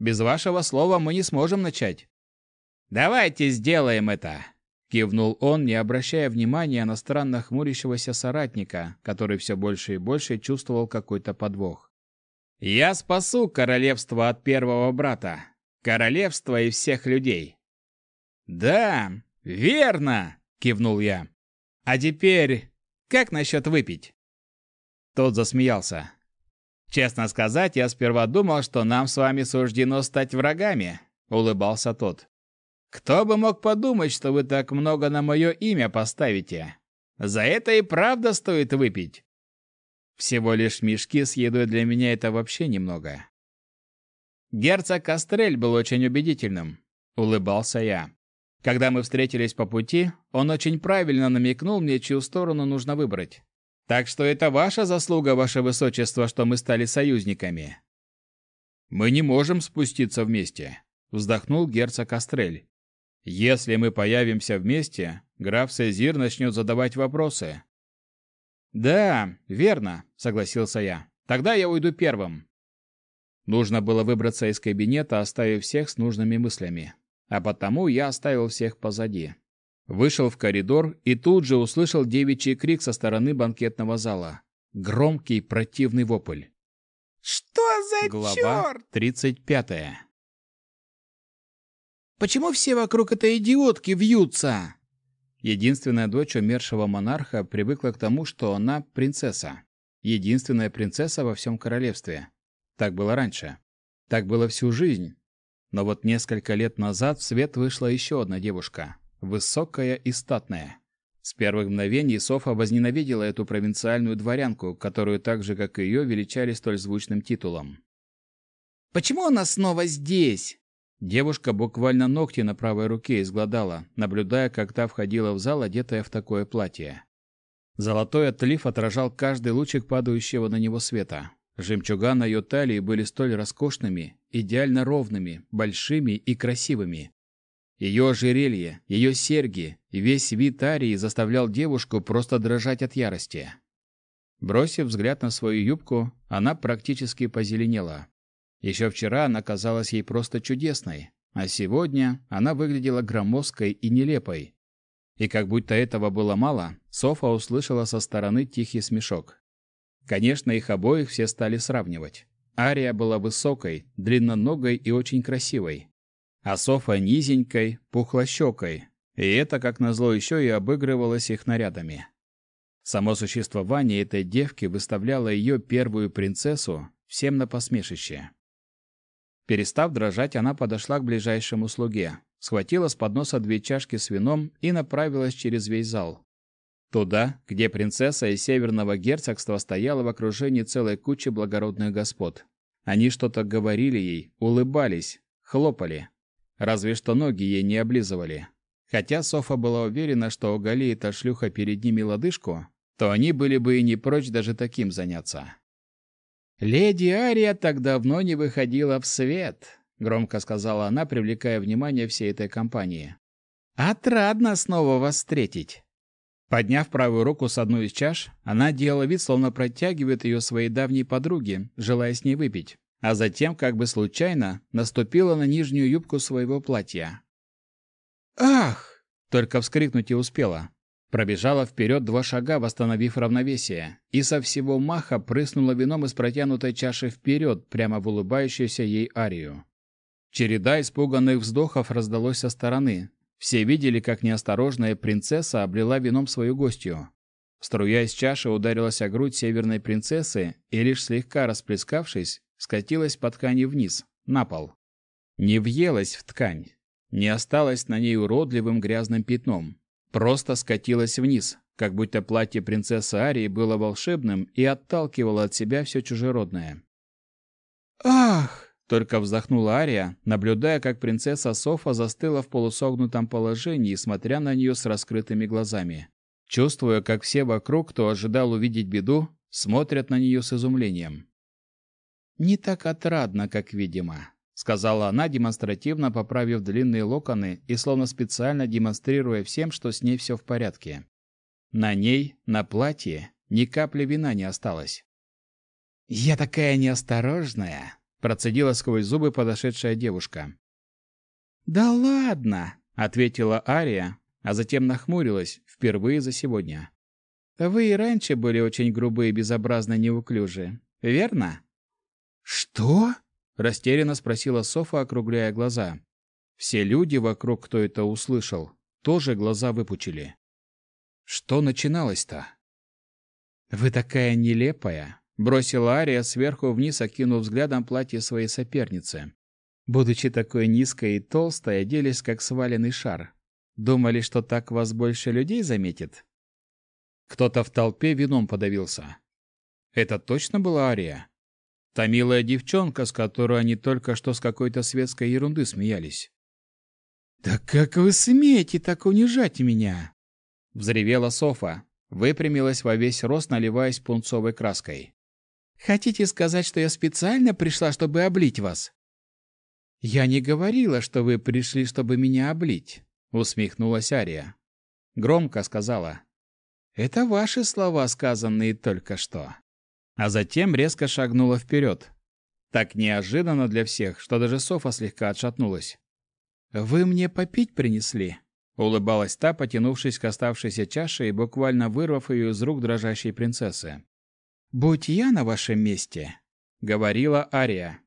Без вашего слова мы не сможем начать». «Давайте сделаем это!» Кивнул он, не обращая внимания на странно хмурящегося соратника, который все больше и больше чувствовал какой-то подвох. «Я спасу королевство от первого брата. Королевство и всех людей». «Да, верно!» — кивнул я. «А теперь, как насчет выпить?» Тот засмеялся. «Честно сказать, я сперва думал, что нам с вами суждено стать врагами», — улыбался тот. Кто бы мог подумать, что вы так много на мое имя поставите? За это и правда стоит выпить. Всего лишь мешки с едой для меня это вообще немного. Герцог Кастрель был очень убедительным, улыбался я. Когда мы встретились по пути, он очень правильно намекнул мне, чью сторону нужно выбрать. Так что это ваша заслуга, ваше высочество, что мы стали союзниками. Мы не можем спуститься вместе, вздохнул герцог Кастрель. Если мы появимся вместе, граф Сезир начнет задавать вопросы. Да, верно, согласился я. Тогда я уйду первым. Нужно было выбраться из кабинета, оставив всех с нужными мыслями. А потому я оставил всех позади. Вышел в коридор и тут же услышал девичий крик со стороны банкетного зала. Громкий противный вопль. «Что за Глава черт?» 35. Почему все вокруг этой идиотки вьются? Единственная дочь умершего монарха привыкла к тому, что она принцесса. Единственная принцесса во всем королевстве. Так было раньше. Так было всю жизнь. Но вот несколько лет назад в свет вышла еще одна девушка. Высокая и статная. С первых мгновений Софа возненавидела эту провинциальную дворянку, которую так же, как и ее, величали столь звучным титулом. Почему она снова здесь? Девушка буквально ногти на правой руке изгладала, наблюдая, как та входила в зал, одетая в такое платье. Золотой отлив отражал каждый лучик падающего на него света. Жемчуга на ее талии были столь роскошными, идеально ровными, большими и красивыми. Ее ожерелье, ее серьги весь вид Арии заставлял девушку просто дрожать от ярости. Бросив взгляд на свою юбку, она практически позеленела. Еще вчера она казалась ей просто чудесной, а сегодня она выглядела громоздкой и нелепой. И как будто этого было мало, Софа услышала со стороны тихий смешок. Конечно, их обоих все стали сравнивать. Ария была высокой, длинноногой и очень красивой. А Софа низенькой, пухлощекой. И это, как назло, еще и обыгрывалось их нарядами. Само существование этой девки выставляло ее первую принцессу всем на посмешище. Перестав дрожать, она подошла к ближайшему слуге, схватила с подноса две чашки с вином и направилась через весь зал. Туда, где принцесса из Северного герцогства стояла в окружении целой кучи благородных господ. Они что-то говорили ей, улыбались, хлопали. Разве что ноги ей не облизывали. Хотя Софа была уверена, что оголи эта шлюха перед ними лодыжку, то они были бы и не прочь даже таким заняться. «Леди Ария так давно не выходила в свет», — громко сказала она, привлекая внимание всей этой компании. «Отрадно снова вас встретить». Подняв правую руку с одной из чаш, она делала вид, словно протягивает ее своей давней подруге, желая с ней выпить, а затем, как бы случайно, наступила на нижнюю юбку своего платья. «Ах!» — только вскрикнуть и успела. Пробежала вперед два шага, восстановив равновесие, и со всего маха прыснула вином из протянутой чаши вперед, прямо в улыбающуюся ей Арию. Череда испуганных вздохов раздалось со стороны. Все видели, как неосторожная принцесса облила вином свою гостью. Струя из чаши ударилась о грудь северной принцессы и, лишь слегка расплескавшись, скатилась по ткани вниз, на пол. Не въелась в ткань, не осталась на ней уродливым грязным пятном, просто скатилась вниз, как будто платье принцессы Арии было волшебным и отталкивало от себя все чужеродное. «Ах!» — только вздохнула Ария, наблюдая, как принцесса Софа застыла в полусогнутом положении, смотря на нее с раскрытыми глазами. Чувствуя, как все вокруг, кто ожидал увидеть беду, смотрят на нее с изумлением. «Не так отрадно, как видимо», сказала она, демонстративно поправив длинные локоны и словно специально демонстрируя всем, что с ней все в порядке. На ней, на платье, ни капли вина не осталось. «Я такая неосторожная!» процедила сквозь зубы подошедшая девушка. «Да ладно!» — ответила Ария, а затем нахмурилась, впервые за сегодня. «Вы и раньше были очень грубые и безобразно верно?» «Что?» — растерянно спросила Софа, округляя глаза. Все люди вокруг, кто это услышал, тоже глаза выпучили. Что начиналось-то? «Вы такая нелепая!» — бросила Ария сверху вниз, окинув взглядом платье своей соперницы. Будучи такой низкой и толстой, оделись как сваленный шар. Думали, что так вас больше людей заметит? Кто-то в толпе вином подавился. Это точно была Ария? Та милая девчонка, с которой они только что с какой-то светской ерунды смеялись. «Да как вы смеете так унижать меня?» Взревела Софа, выпрямилась во весь рост, наливаясь пунцовой краской. «Хотите сказать, что я специально пришла, чтобы облить вас?» «Я не говорила, что вы пришли, чтобы меня облить», — усмехнулась Ария. Громко сказала. «Это ваши слова, сказанные только что». А затем резко шагнула вперед. Так неожиданно для всех, что даже Софа слегка отшатнулась. «Вы мне попить принесли?» Улыбалась та, потянувшись к оставшейся чаше и буквально вырвав ее из рук дрожащей принцессы. «Будь я на вашем месте», — говорила Ария.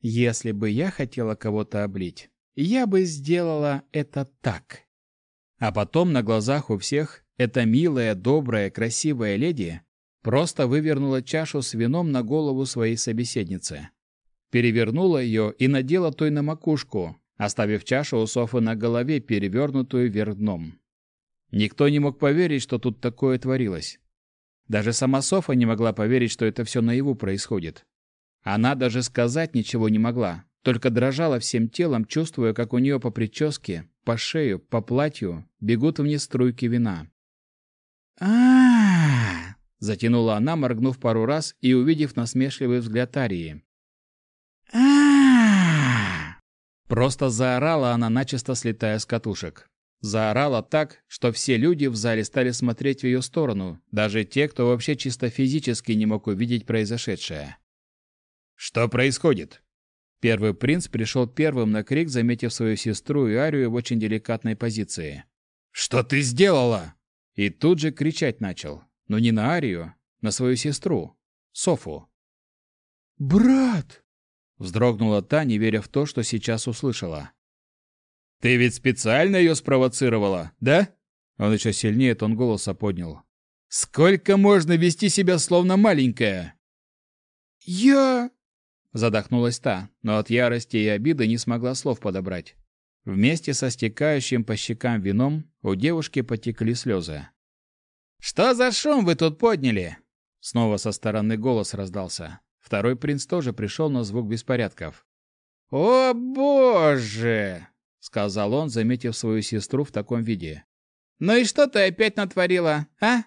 «Если бы я хотела кого-то облить, я бы сделала это так». А потом на глазах у всех эта милая, добрая, красивая леди просто вывернула чашу с вином на голову своей собеседницы. Перевернула ее и надела той на макушку, оставив чашу у Софы на голове, перевернутую вверх дном. Никто не мог поверить, что тут такое творилось. Даже сама Софа не могла поверить, что это все наяву происходит. Она даже сказать ничего не могла, только дрожала всем телом, чувствуя, как у нее по прическе, по шею, по платью бегут вниз струйки вина. а затянула она, моргнув пару раз и увидев насмешливый взгляд Арии. Просто заорала она, начисто слетая с катушек. Заорала так, что все люди в зале стали смотреть в ее сторону, даже те, кто вообще чисто физически не мог увидеть произошедшее. «Что происходит?» Первый принц пришел первым на крик, заметив свою сестру и Арию в очень деликатной позиции. «Что ты сделала?» И тут же кричать начал. Но не на Арию, на свою сестру, Софу. «Брат!» Вздрогнула та, не веря в то, что сейчас услышала. «Ты ведь специально ее спровоцировала, да?» Он еще сильнее тон голоса поднял. «Сколько можно вести себя словно маленькая?» «Я...» Задохнулась та, но от ярости и обиды не смогла слов подобрать. Вместе со стекающим по щекам вином у девушки потекли слезы. «Что за шум вы тут подняли?» Снова со стороны голос раздался. Второй принц тоже пришел на звук беспорядков. «О, боже!» — сказал он, заметив свою сестру в таком виде. «Ну и что ты опять натворила, а?»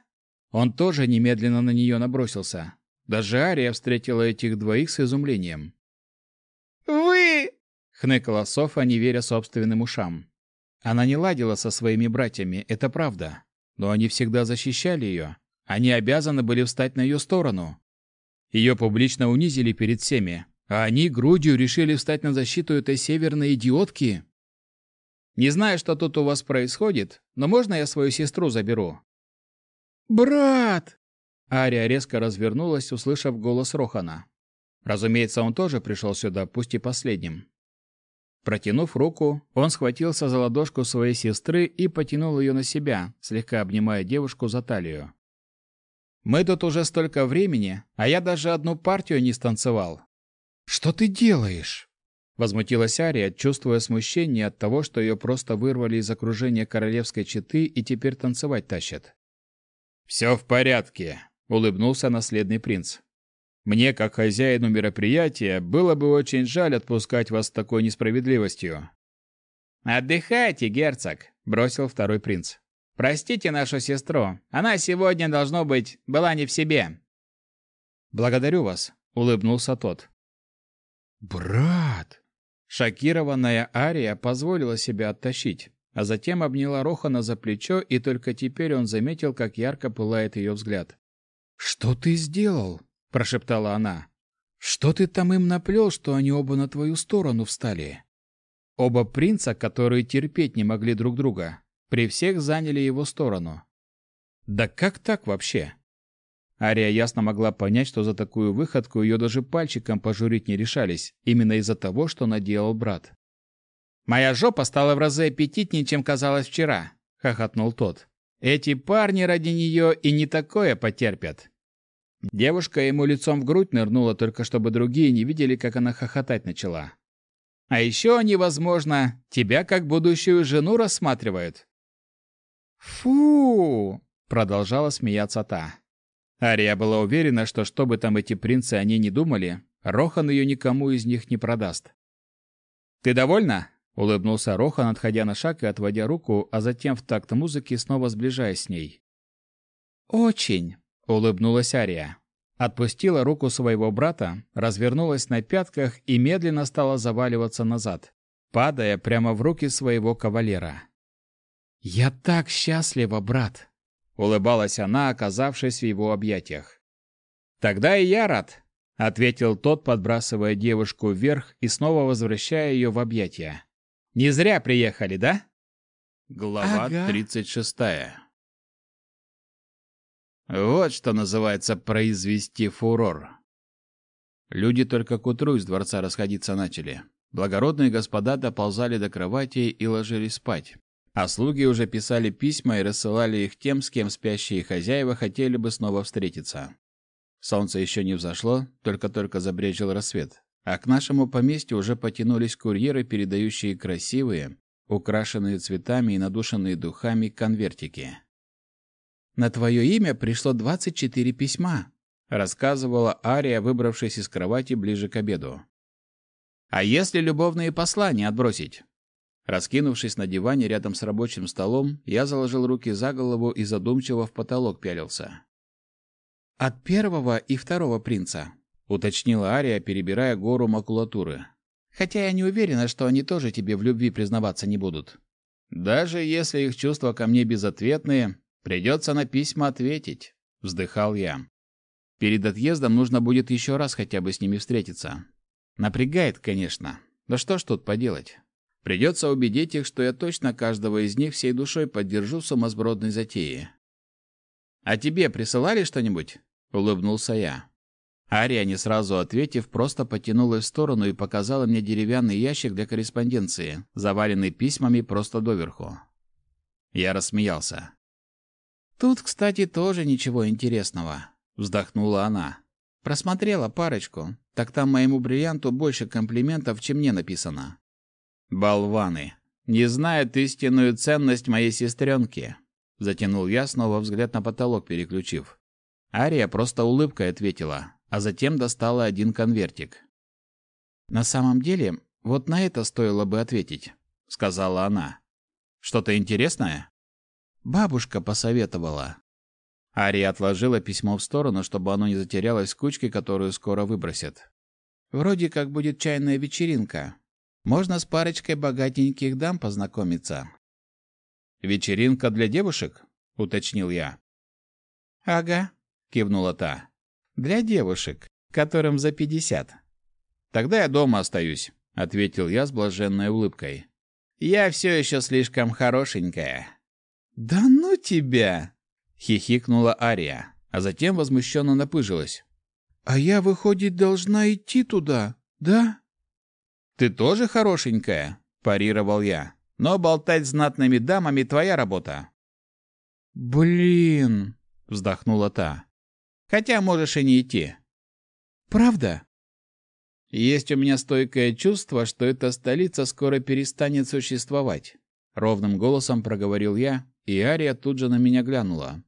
Он тоже немедленно на нее набросился. Даже Ария встретила этих двоих с изумлением. «Вы...» — хныкала Софа, не веря собственным ушам. Она не ладила со своими братьями, это правда. Но они всегда защищали ее. Они обязаны были встать на ее сторону. Ее публично унизили перед всеми, а они грудью решили встать на защиту этой северной идиотки. Не знаю, что тут у вас происходит, но можно я свою сестру заберу? Брат! Ария резко развернулась, услышав голос Рохана. Разумеется, он тоже пришел сюда, пусть и последним. Протянув руку, он схватился за ладошку своей сестры и потянул ее на себя, слегка обнимая девушку за талию. Мы тут уже столько времени, а я даже одну партию не станцевал. Что ты делаешь? Возмутилась Ария, чувствуя смущение от того, что ее просто вырвали из окружения королевской четы и теперь танцевать тащат. «Все в порядке», — улыбнулся наследный принц. «Мне, как хозяину мероприятия, было бы очень жаль отпускать вас с такой несправедливостью». «Отдыхайте, герцог», — бросил второй принц. Простите нашу сестру. Она сегодня, должно быть, была не в себе. Благодарю вас, улыбнулся тот. Брат! Шокированная Ария позволила себя оттащить, а затем обняла Рохана за плечо, и только теперь он заметил, как ярко пылает ее взгляд. «Что ты сделал?» – прошептала она. Что ты там им наплел, что они оба на твою сторону встали? Оба принца, которые терпеть не могли друг друга, при всех заняли его сторону. Да как так вообще? Ария ясно могла понять, что за такую выходку ее даже пальчиком пожурить не решались, именно из-за того, что наделал брат. «Моя жопа стала в разы аппетитнее, чем казалось вчера», — хохотнул тот. «Эти парни ради нее и не такое потерпят». Девушка ему лицом в грудь нырнула, только чтобы другие не видели, как она хохотать начала. «А еще они, возможно, тебя как будущую жену рассматривают». «Фу!» — продолжала смеяться та. Ария была уверена, что что бы там эти принцы о ней не думали, Рохан ее никому из них не продаст. «Ты довольна?» — улыбнулся Рохан, отходя на шаг и отводя руку, а затем в такт музыки снова сближаясь с ней. «Очень», — улыбнулась Ария. Отпустила руку своего брата, развернулась на пятках и медленно стала заваливаться назад, падая прямо в руки своего кавалера. «Я так счастлива, брат!» улыбалась она, оказавшись в его объятиях. Тогда и я рад, ответил тот, подбрасывая девушку вверх и снова возвращая ее в объятия. Не зря приехали, да? Глава ага. 36. Вот что называется произвести фурор. Люди только к утру из дворца расходиться начали. Благородные господа доползали до кровати и ложились спать а слуги уже писали письма и рассылали их тем, с кем спящие хозяева хотели бы снова встретиться. Солнце еще не взошло, только-только забрежил рассвет, а к нашему поместью уже потянулись курьеры, передающие красивые, украшенные цветами и надушенные духами конвертики. «На твое имя пришло 24 письма», — рассказывала Ария, выбравшись из кровати ближе к обеду. «А если любовные послания отбросить?» Раскинувшись на диване рядом с рабочим столом, я заложил руки за голову и задумчиво в потолок пялился. «От первого и второго принца», — уточнила Ария, перебирая гору макулатуры. «Хотя я не уверена, что они тоже тебе в любви признаваться не будут». «Даже если их чувства ко мне безответные, придется на письма ответить», — вздыхал я. «Перед отъездом нужно будет еще раз хотя бы с ними встретиться. Напрягает, конечно. Да что ж тут поделать?» Придется убедить их, что я точно каждого из них всей душой поддержу в сумасбродной затее. «А тебе присылали что-нибудь?» — улыбнулся я. Ария, не сразу ответив, просто потянулась в сторону и показала мне деревянный ящик для корреспонденции, заваленный письмами просто доверху. Я рассмеялся. «Тут, кстати, тоже ничего интересного», — вздохнула она. «Просмотрела парочку. Так там моему бриллианту больше комплиментов, чем мне написано. Болваны. Не знают истинную ценность моей сестренки. Затянул я, снова взгляд на потолок переключив. Ария просто улыбкой ответила, а затем достала один конвертик. «На самом деле, вот на это стоило бы ответить», — сказала она. «Что-то интересное?» «Бабушка посоветовала». Ария отложила письмо в сторону, чтобы оно не затерялось в кучке, которую скоро выбросят. «Вроде как будет чайная вечеринка. Можно с парочкой богатеньких дам познакомиться. Вечеринка для девушек, уточнил я. Ага, кивнула та. Для девушек, которым за пятьдесят. Тогда я дома остаюсь, ответил я с блаженной улыбкой. Я все еще слишком хорошенькая. Да ну тебя, хихикнула Ария, а затем возмущенно напыжилась. А я выходит должна идти туда, да? «Ты тоже хорошенькая?» – парировал я. «Но болтать с знатными дамами – твоя работа». «Блин!» – вздохнула та. «Хотя можешь и не идти». «Правда?» «Есть у меня стойкое чувство, что эта столица скоро перестанет существовать», — ровным голосом проговорил я, и Ария тут же на меня глянула.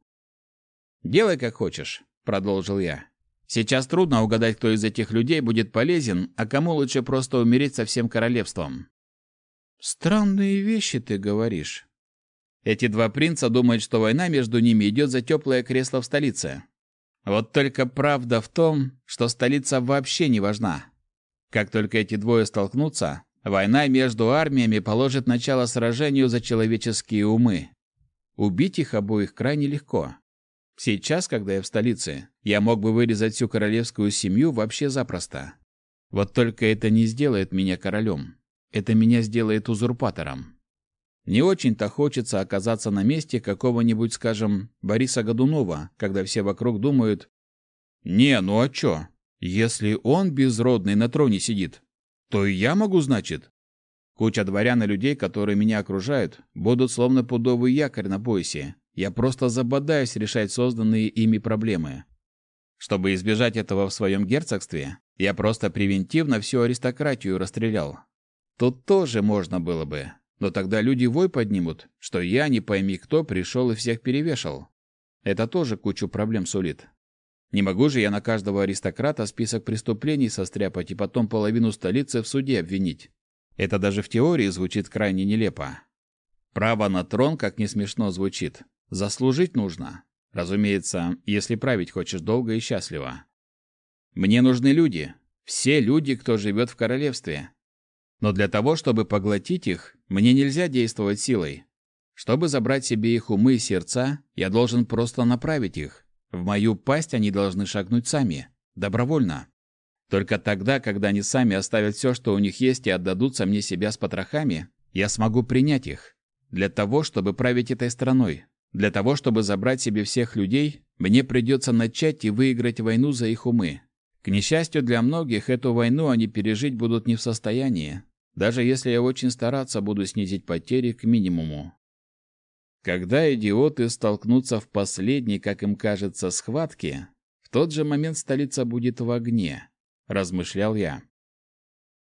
«Делай как хочешь», — продолжил я. Сейчас трудно угадать, кто из этих людей будет полезен, а кому лучше просто умереть со всем королевством. Странные вещи ты говоришь. Эти два принца думают, что война между ними идет за теплое кресло в столице. Вот только правда в том, что столица вообще не важна. Как только эти двое столкнутся, война между армиями положит начало сражению за человеческие умы. Убить их обоих крайне легко. Сейчас, когда я в столице, я мог бы вырезать всю королевскую семью вообще запросто. Вот только это не сделает меня королем. Это меня сделает узурпатором. Не очень-то хочется оказаться на месте какого-нибудь, скажем, Бориса Годунова, когда все вокруг думают «Не, ну а чё? Если он безродный на троне сидит, то и я могу, значит?» Куча дворян и людей, которые меня окружают, будут словно пудовый якорь на поясе, я просто забодаюсь решать созданные ими проблемы. Чтобы избежать этого в своем герцогстве, я просто превентивно всю аристократию расстрелял. Тут тоже можно было бы, но тогда люди вой поднимут, что я, не пойми кто, пришел и всех перевешал. Это тоже кучу проблем сулит. Не могу же я на каждого аристократа список преступлений состряпать и потом половину столицы в суде обвинить. Это даже в теории звучит крайне нелепо. Право на трон, как не смешно звучит, Заслужить нужно. Разумеется, если править хочешь долго и счастливо. Мне нужны люди. Все люди, кто живет в королевстве. Но для того, чтобы поглотить их, мне нельзя действовать силой. Чтобы забрать себе их умы и сердца, я должен просто направить их. В мою пасть они должны шагнуть сами, добровольно. Только тогда, когда они сами оставят все, что у них есть, и отдадутся мне себя с потрохами, я смогу принять их. Для того, чтобы править этой страной, для того, чтобы забрать себе всех людей, мне придется начать и выиграть войну за их умы. К несчастью для многих, эту войну они пережить будут не в состоянии, даже если я очень стараться буду снизить потери к минимуму. Когда идиоты столкнутся в последней, как им кажется, схватке, в тот же момент столица будет в огне, размышлял я.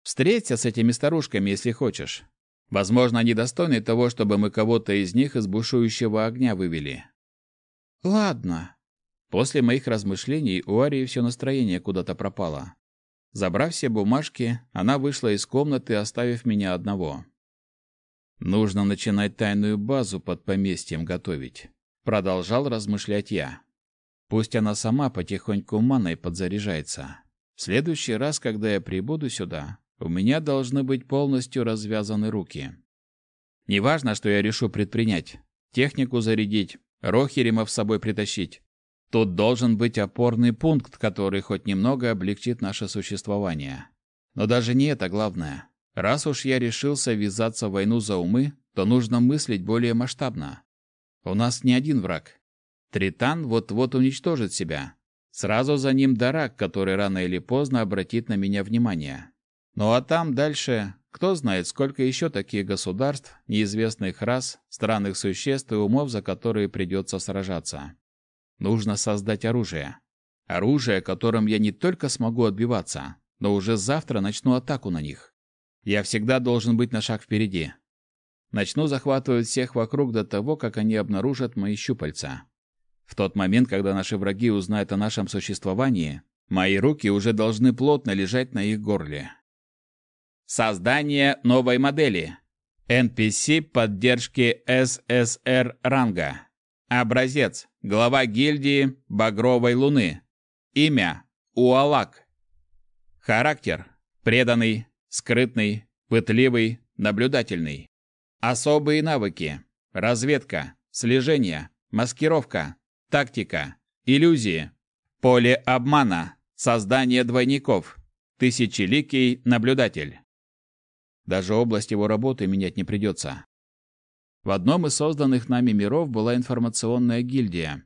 Встреться с этими старушками, если хочешь. Возможно, они достойны того, чтобы мы кого-то из них из бушующего огня вывели. Ладно. После моих размышлений у Арии все настроение куда-то пропало. Забрав все бумажки, она вышла из комнаты, оставив меня одного. Нужно начинать тайную базу под поместьем готовить, продолжал размышлять я. Пусть она сама потихоньку маной подзаряжается. Следующий раз, когда я прибуду сюда, у меня должны быть полностью развязаны руки. Неважно, что я решу предпринять. Технику зарядить, Рохеримов с собой притащить. Тут должен быть опорный пункт, который хоть немного облегчит наше существование. Но даже не это главное. Раз уж я решился ввязаться в войну за умы, то нужно мыслить более масштабно. У нас не один враг. Тритан вот-вот уничтожит себя. Сразу за ним Дарак, который рано или поздно обратит на меня внимание. Ну а там дальше, кто знает, сколько еще таких государств, неизвестных рас, странных существ и умов, за которые придется сражаться. Нужно создать оружие. Оружие, которым я не только смогу отбиваться, но уже завтра начну атаку на них. Я всегда должен быть на шаг впереди. Начну захватывать всех вокруг до того, как они обнаружат мои щупальца. В тот момент, когда наши враги узнают о нашем существовании, мои руки уже должны плотно лежать на их горле. Создание новой модели. NPC поддержки ССР ранга. Образец. Глава гильдии Багровой Луны. Имя. Уалак. Характер. Преданный, скрытный, пытливый, наблюдательный. Особые навыки. Разведка, слежение, маскировка, тактика, иллюзии, поле обмана, создание двойников, тысячеликий наблюдатель. Даже область его работы менять не придется. В одном из созданных нами миров была информационная гильдия.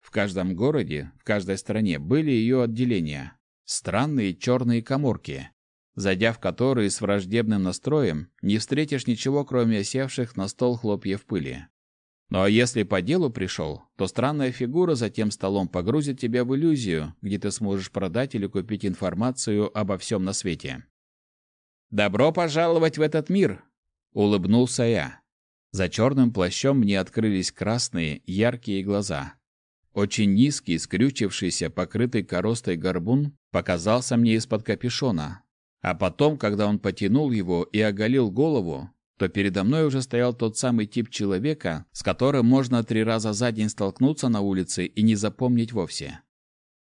В каждом городе, в каждой стране были ее отделения. Странные черные коморки, зайдя в которые с враждебным настроем не встретишь ничего, кроме осевших на стол хлопьев пыли. Ну а если по делу пришел, то странная фигура за тем столом погрузит тебя в иллюзию, где ты сможешь продать или купить информацию обо всем на свете. «Добро пожаловать в этот мир!» — улыбнулся я. За черным плащом мне открылись красные, яркие глаза. Очень низкий, скрючившийся, покрытый коростой горбун показался мне из-под капюшона. А потом, когда он потянул его и оголил голову, то передо мной уже стоял тот самый тип человека, с которым можно три раза за день столкнуться на улице и не запомнить вовсе.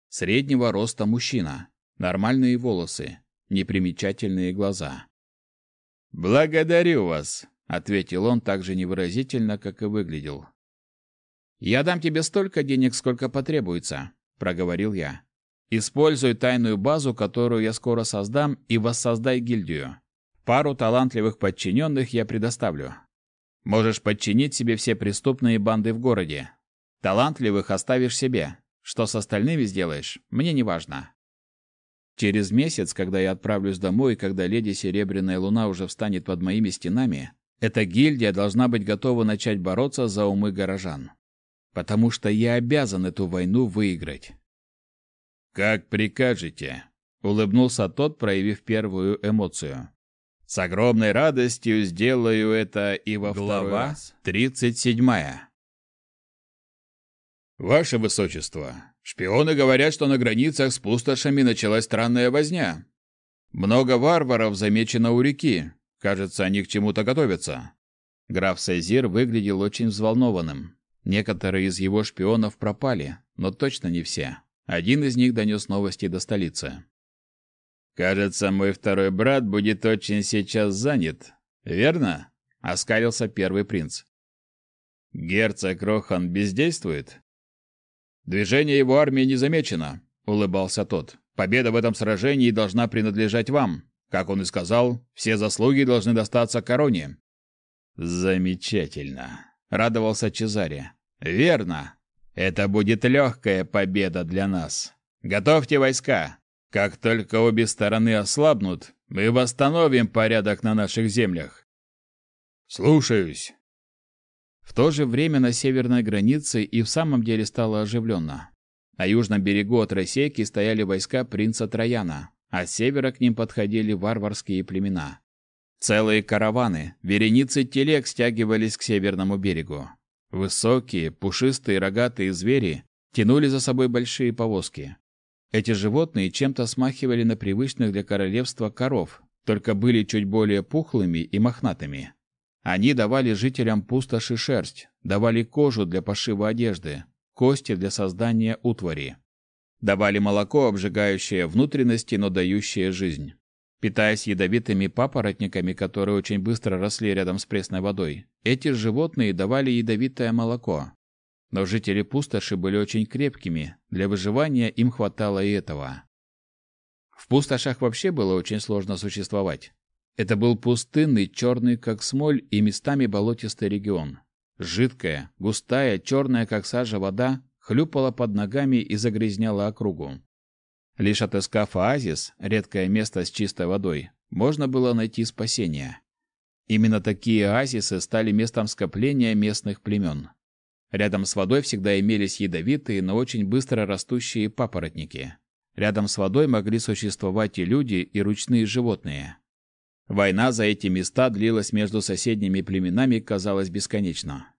Среднего роста мужчина, нормальные волосы, непримечательные глаза. «Благодарю вас», — ответил он так же невыразительно, как и выглядел. Я дам тебе столько денег, сколько потребуется, проговорил я. Используй тайную базу, которую я скоро создам, и воссоздай гильдию. Пару талантливых подчиненных я предоставлю. Можешь подчинить себе все преступные банды в городе. Талантливых оставишь себе. Что с остальными сделаешь, мне не важно. Через месяц, когда я отправлюсь домой, когда леди Серебряная Луна уже встанет под моими стенами, эта гильдия должна быть готова начать бороться за умы горожан. Потому что я обязан эту войну выиграть. Как прикажете, улыбнулся тот, проявив первую эмоцию. С огромной радостью сделаю это и во Глава второй раз. Тридцать седьмая. Ваше высочество, шпионы говорят, что на границах с пустошами началась странная возня. Много варваров замечено у реки. Кажется, они к чему-то готовятся. Граф Сезир выглядел очень взволнованным. Некоторые из его шпионов пропали, но точно не все. Один из них донес новости до столицы. Кажется, мой второй брат будет очень сейчас занят. Верно? оскалился первый принц. Герцог Рохан бездействует? Движение его армии не замечено, улыбался тот. Победа в этом сражении должна принадлежать вам. Как он и сказал, все заслуги должны достаться короне. Замечательно, радовался Чезаре. Верно. Это будет легкая победа для нас. Готовьте войска. Как только обе стороны ослабнут, мы восстановим порядок на наших землях. Слушаюсь. В то же время на северной границе и в самом деле стало оживленно. На южном берегу от Росейки стояли войска принца Трояна, а с севера к ним подходили варварские племена. Целые караваны, вереницы телег стягивались к северному берегу. Высокие, пушистые, рогатые звери тянули за собой большие повозки. Эти животные чем-то смахивали на привычных для королевства коров, только были чуть более пухлыми и мохнатыми. Они давали жителям пустоши шерсть, давали кожу для пошива одежды, кости для создания утвари. Давали молоко, обжигающее внутренности, но дающее жизнь. Питаясь ядовитыми папоротниками, которые очень быстро росли рядом с пресной водой, эти животные давали ядовитое молоко. Но жители пустоши были очень крепкими, для выживания им хватало и этого. В пустошах вообще было очень сложно существовать. Это был пустынный, черный как смоль и местами болотистый регион. Жидкая, густая, черная как сажа вода хлюпала под ногами и загрязняла округу. Лишь отыскав оазис, редкое место с чистой водой, можно было найти спасение. Именно такие оазисы стали местом скопления местных племен. Рядом с водой всегда имелись ядовитые, но очень быстро растущие папоротники. Рядом с водой могли существовать и люди, и ручные животные. Война за эти места длилась между соседними племенами, казалось, бесконечно.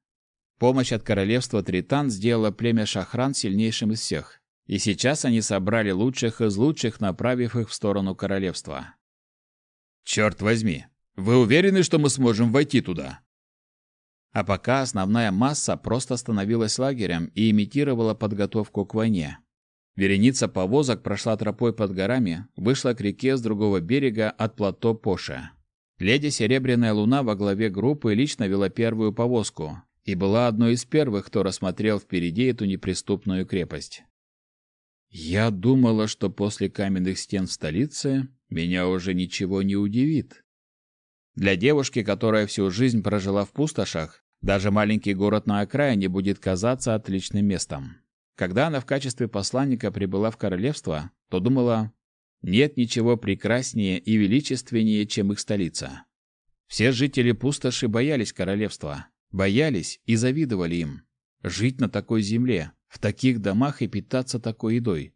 Помощь от королевства Тритан сделала племя Шахран сильнейшим из всех, и сейчас они собрали лучших из лучших, направив их в сторону королевства. «Черт возьми! Вы уверены, что мы сможем войти туда?» А пока основная масса просто становилась лагерем и имитировала подготовку к войне. Вереница повозок прошла тропой под горами, вышла к реке с другого берега от плато Поша. Леди Серебряная Луна во главе группы лично вела первую повозку и была одной из первых, кто рассмотрел впереди эту неприступную крепость. Я думала, что после каменных стен в столице меня уже ничего не удивит. Для девушки, которая всю жизнь прожила в пустошах, даже маленький город на окраине будет казаться отличным местом. Когда она в качестве посланника прибыла в королевство, то думала, нет ничего прекраснее и величественнее, чем их столица. Все жители пустоши боялись королевства, боялись и завидовали им. Жить на такой земле, в таких домах и питаться такой едой.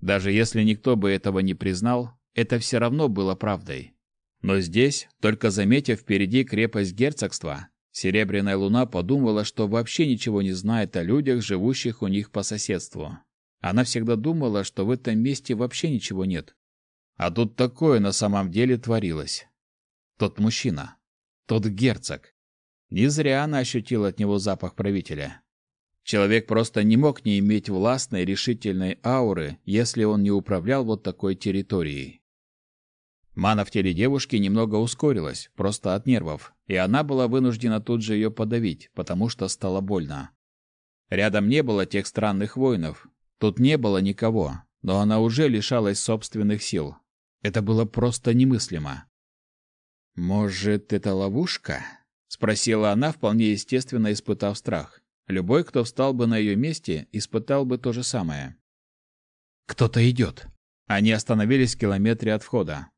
Даже если никто бы этого не признал, это все равно было правдой. Но здесь, только заметив впереди крепость герцогства, Серебряная луна подумала, что вообще ничего не знает о людях, живущих у них по соседству. Она всегда думала, что в этом месте вообще ничего нет. А тут такое на самом деле творилось. Тот мужчина, тот герцог. Не зря она ощутила от него запах правителя. Человек просто не мог не иметь властной, решительной ауры, если он не управлял вот такой территорией. Мана в теле девушки немного ускорилась, просто от нервов, и она была вынуждена тут же ее подавить, потому что стало больно. Рядом не было тех странных воинов. Тут не было никого, но она уже лишалась собственных сил. Это было просто немыслимо. «Может, это ловушка?» — спросила она, вполне естественно испытав страх. Любой, кто встал бы на ее месте, испытал бы то же самое. «Кто-то идет». Они остановились в километре от входа.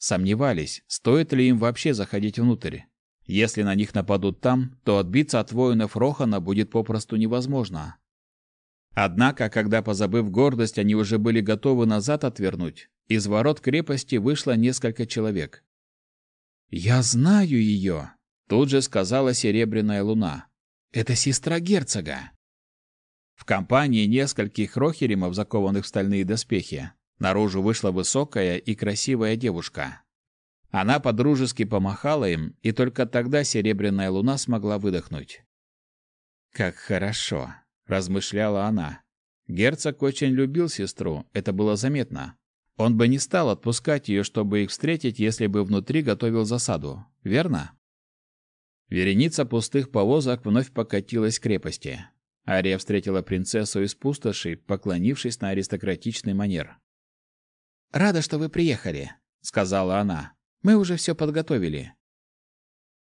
Сомневались, стоит ли им вообще заходить внутрь. Если на них нападут там, то отбиться от воинов Рохана будет попросту невозможно. Однако, когда, позабыв гордость, они уже были готовы назад отвернуть, из ворот крепости вышло несколько человек. «Я знаю ее», — тут же сказала Серебряная Луна. «Это сестра герцога». В компании нескольких рохеримов, закованных в стальные доспехи, Наружу вышла высокая и красивая девушка. Она подружески помахала им, и только тогда серебряная луна смогла выдохнуть. «Как хорошо!» – размышляла она. Герцог очень любил сестру, это было заметно. Он бы не стал отпускать ее, чтобы их встретить, если бы внутри готовил засаду, верно? Вереница пустых повозок вновь покатилась к крепости. Ария встретила принцессу из пустоши, поклонившись на аристократичный манер. «Рада, что вы приехали», — сказала она. «Мы уже все подготовили».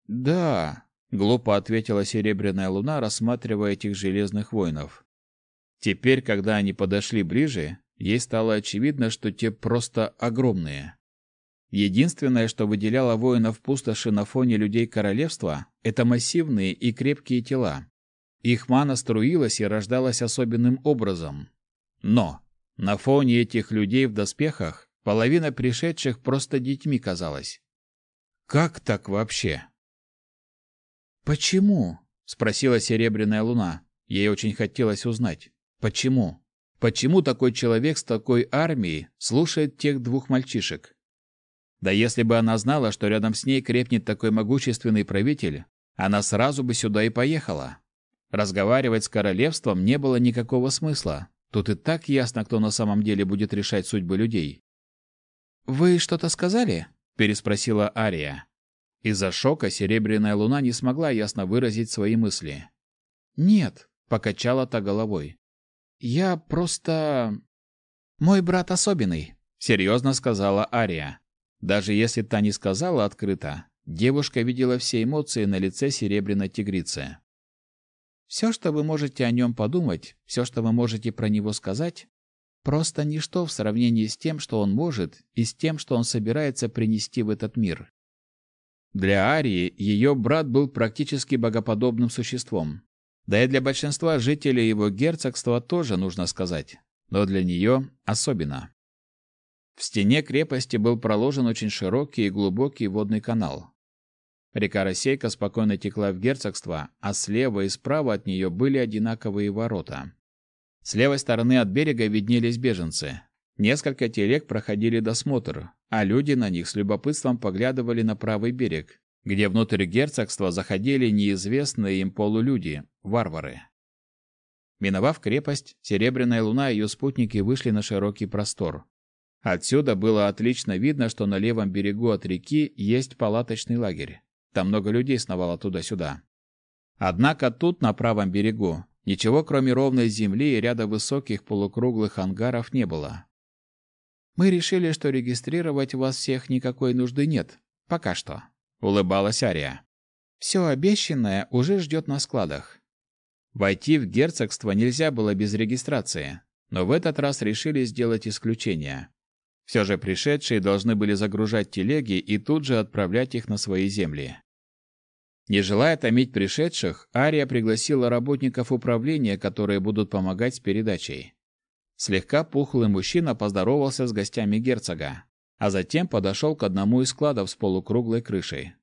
«Да», — глупо ответила Серебряная Луна, рассматривая этих железных воинов. Теперь, когда они подошли ближе, ей стало очевидно, что те просто огромные. Единственное, что выделяло воинов пустоши на фоне людей королевства, это массивные и крепкие тела. Их мана струилась и рождалась особенным образом. Но на фоне этих людей в доспехах половина пришедших просто детьми казалась. Как так вообще? Почему? спросила Серебряная Луна. Ей очень хотелось узнать, почему? Почему такой человек с такой армией слушает тех двух мальчишек? Да если бы она знала, что рядом с ней крепнет такой могущественный правитель, она сразу бы сюда и поехала. Разговаривать с королевством не было никакого смысла. Тут и так ясно, кто на самом деле будет решать судьбы людей. «Вы что-то сказали?» – переспросила Ария. Из-за шока Серебряная Луна не смогла ясно выразить свои мысли. «Нет», – покачала та головой. «Я просто... Мой брат особенный», – серьезно сказала Ария. Даже если та не сказала открыто, девушка видела все эмоции на лице Серебряной Тигрицы. Все, что вы можете о нем подумать, все, что вы можете про него сказать, просто ничто в сравнении с тем, что он может, и с тем, что он собирается принести в этот мир. Для Арии ее брат был практически богоподобным существом. Да и для большинства жителей его герцогства тоже нужно сказать, но для нее особенно. В стене крепости был проложен очень широкий и глубокий водный канал. Река Росейка спокойно текла в герцогство, а слева и справа от нее были одинаковые ворота. С левой стороны от берега виднелись беженцы. Несколько телег проходили досмотр, а люди на них с любопытством поглядывали на правый берег, где внутрь герцогства заходили неизвестные им полулюди, варвары. Миновав крепость, Серебряная луна и ее спутники вышли на широкий простор. Отсюда было отлично видно, что на левом берегу от реки есть палаточный лагерь. Там много людей сновало туда-сюда. Однако тут, на правом берегу, ничего кроме ровной земли и ряда высоких полукруглых ангаров не было. Мы решили, что регистрировать вас всех никакой нужды нет. Пока что. Улыбалась Ария. Все обещанное уже ждет на складах. Войти в герцогство нельзя было без регистрации, но в этот раз решили сделать исключение. Все же пришедшие должны были загружать телеги и тут же отправлять их на свои земли. Не желая томить пришедших, Ария пригласила работников управления, которые будут помогать с передачей. Слегка пухлый мужчина поздоровался с гостями герцога, а затем подошел к одному из складов с полукруглой крышей.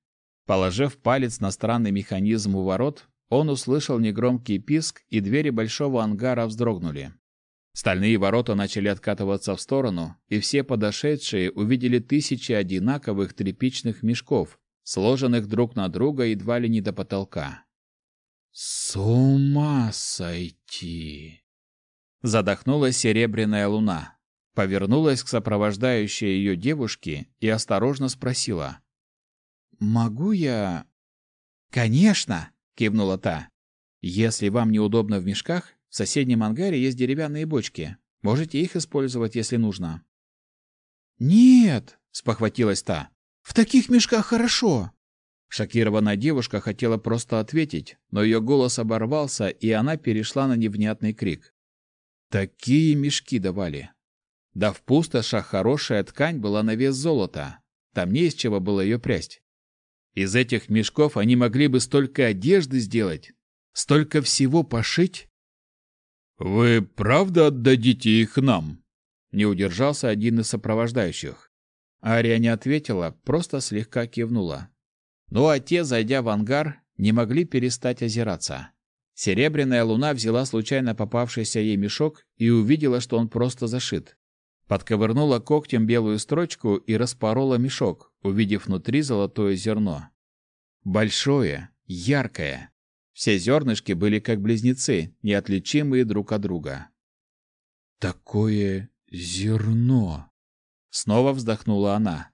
Положив палец на странный механизм у ворот, он услышал негромкий писк, и двери большого ангара вздрогнули. Стальные ворота начали откатываться в сторону, и все подошедшие увидели тысячи одинаковых тряпичных мешков, сложенных друг на друга едва ли не до потолка. «С ума сойти!» Задохнулась серебряная луна, повернулась к сопровождающей ее девушке и осторожно спросила. «Могу я...» «Конечно!» — кивнула та. «Если вам неудобно в мешках, В соседнем ангаре есть деревянные бочки. Можете их использовать, если нужно. Нет, спохватилась та. В таких мешках хорошо. Шокированная девушка хотела просто ответить, но ее голос оборвался, и она перешла на невнятный крик. Такие мешки давали. Да в пустошах хорошая ткань была на вес золота. Там не из чего было ее прясть. Из этих мешков они могли бы столько одежды сделать, столько всего пошить. «Вы правда отдадите их нам?» Не удержался один из сопровождающих. Ария не ответила, просто слегка кивнула. Ну а те, зайдя в ангар, не могли перестать озираться. Серебряная луна взяла случайно попавшийся ей мешок и увидела, что он просто зашит. Подковырнула когтем белую строчку и распорола мешок, увидев внутри золотое зерно. Большое, яркое. Все зернышки были как близнецы, неотличимые друг от друга. «Такое зерно!» Снова вздохнула она.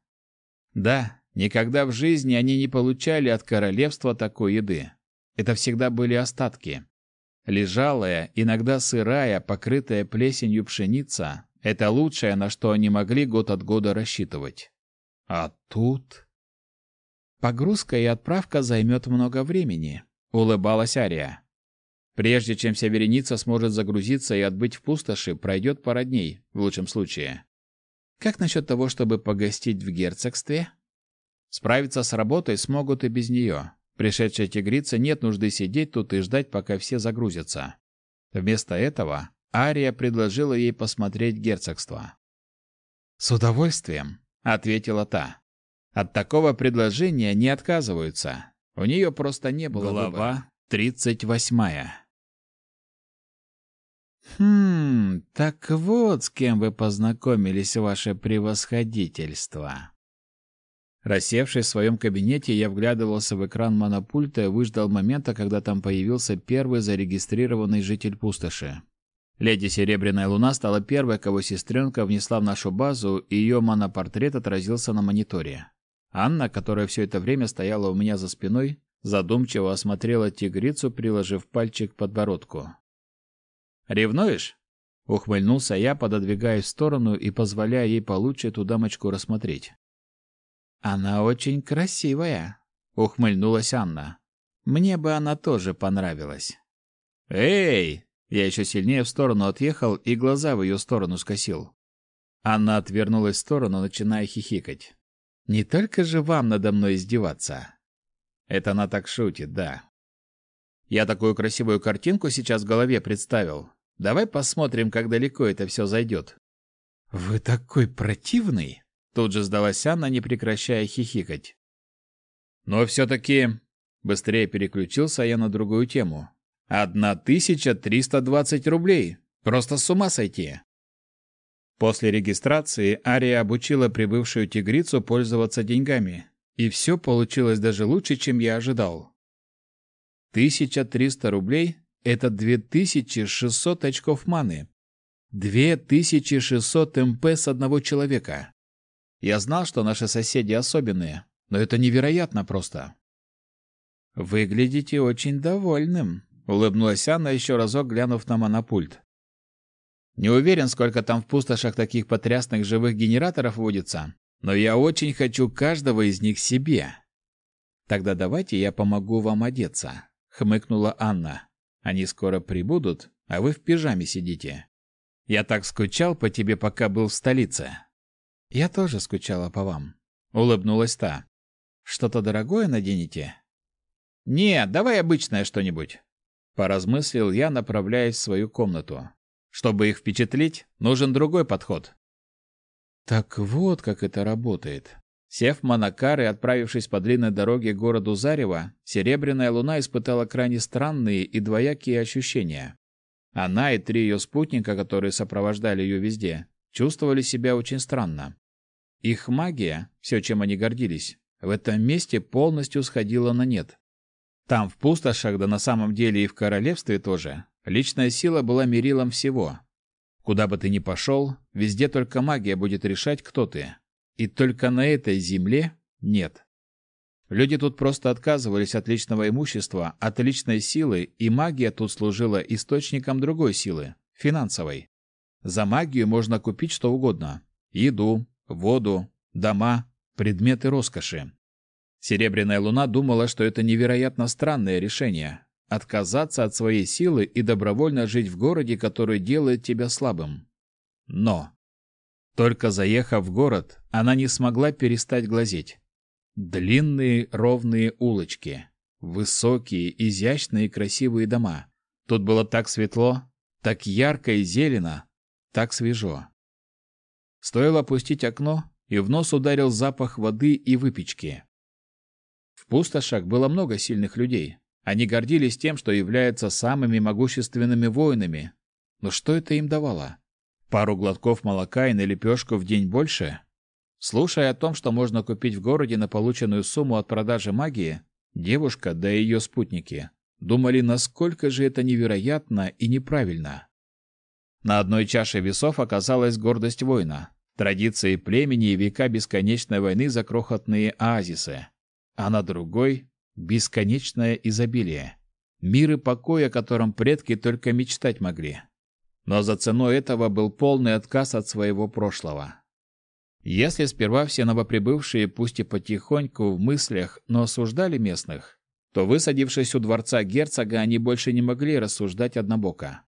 «Да, никогда в жизни они не получали от королевства такой еды. Это всегда были остатки. Лежалая, иногда сырая, покрытая плесенью пшеница — это лучшее, на что они могли год от года рассчитывать. А тут... Погрузка и отправка займет много времени, улыбалась Ария. Прежде чем вся вереница сможет загрузиться и отбыть в пустоши, пройдет пара дней, в лучшем случае. Как насчет того, чтобы погостить в герцогстве? Справиться с работой смогут и без нее. Пришедшая тигрица нет нужды сидеть тут и ждать, пока все загрузятся. Вместо этого Ария предложила ей посмотреть герцогство. «С удовольствием», — ответила та. От такого предложения не отказываются. У нее просто не было Глава тридцать восьмая. Хм, так вот с кем вы познакомились, ваше превосходительство. Рассевшись в своем кабинете, я вглядывался в экран монопульта и выждал момента, когда там появился первый зарегистрированный житель пустоши. Леди Серебряная Луна стала первой, кого сестренка внесла в нашу базу, и ее монопортрет отразился на мониторе. Анна, которая все это время стояла у меня за спиной, задумчиво осмотрела тигрицу, приложив пальчик к подбородку. «Ревнуешь?» — ухмыльнулся я, пододвигаясь в сторону и позволяя ей получше эту дамочку рассмотреть. «Она очень красивая», — ухмыльнулась Анна. «Мне бы она тоже понравилась». «Эй!» Я еще сильнее в сторону отъехал и глаза в ее сторону скосил. Анна отвернулась в сторону, начиная хихикать. Не только же вам надо мной издеваться. Это она так шутит, да. Я такую красивую картинку сейчас в голове представил. Давай посмотрим, как далеко это все зайдет. Вы такой противный, тут же сдалась Анна, не прекращая хихикать. Но все таки быстрее переключился я на другую тему. Одна тысяча триста двадцать рублей. Просто с ума сойти. После регистрации Ария обучила прибывшую тигрицу пользоваться деньгами, и все получилось даже лучше, чем я ожидал. 1300 рублей – это 2600 очков маны. 2600 МП с одного человека. Я знал, что наши соседи особенные, но это невероятно просто. «Выглядите очень довольным», — улыбнулась Анна, еще разок глянув на монопульт. Не уверен, сколько там в пустошах таких потрясных живых генераторов водится, но я очень хочу каждого из них себе. Тогда давайте я помогу вам одеться, хмыкнула Анна. Они скоро прибудут, а вы в пижаме сидите. Я так скучал по тебе, пока был в столице. Я тоже скучала по вам, улыбнулась та. Что-то дорогое наденете? Нет, давай обычное что-нибудь. Поразмыслил я, направляясь в свою комнату. Чтобы их впечатлить, нужен другой подход. Так вот, как это работает. Сев в монокар и отправившись по длинной дороге к городу Зарево, Серебряная Луна испытала крайне странные и двоякие ощущения. Она и три ее спутника, которые сопровождали ее везде, чувствовали себя очень странно. Их магия, все, чем они гордились, в этом месте полностью сходила на нет. Там, в пустошах, да на самом деле и в королевстве тоже, Личная сила была мерилом всего. Куда бы ты ни пошел, везде только магия будет решать, кто ты. И только на этой земле нет. Люди тут просто отказывались от личного имущества, от личной силы, и магия тут служила источником другой силы – финансовой. За магию можно купить что угодно – еду, воду, дома, предметы роскоши. Серебряная луна думала, что это невероятно странное решение – отказаться от своей силы и добровольно жить в городе, который делает тебя слабым. Но только заехав в город, она не смогла перестать глазеть. Длинные ровные улочки, высокие, изящные красивые дома. Тут было так светло, так ярко и зелено, так свежо. Стоило опустить окно, и в нос ударил запах воды и выпечки. В пустошах было много сильных людей. Они гордились тем, что являются самыми могущественными воинами. Но что это им давало? Пару глотков молока и на лепешку в день больше? Слушая о том, что можно купить в городе на полученную сумму от продажи магии, девушка, да и ее спутники, думали, насколько же это невероятно и неправильно. На одной чаше весов оказалась гордость воина, традиции племени и века бесконечной войны за крохотные оазисы, а на другой — бесконечное изобилие, мир и покой, о котором предки только мечтать могли. Но за ценой этого был полный отказ от своего прошлого. Если сперва все новоприбывшие, пусть и потихоньку в мыслях, но осуждали местных, то, высадившись у дворца герцога, они больше не могли рассуждать однобоко.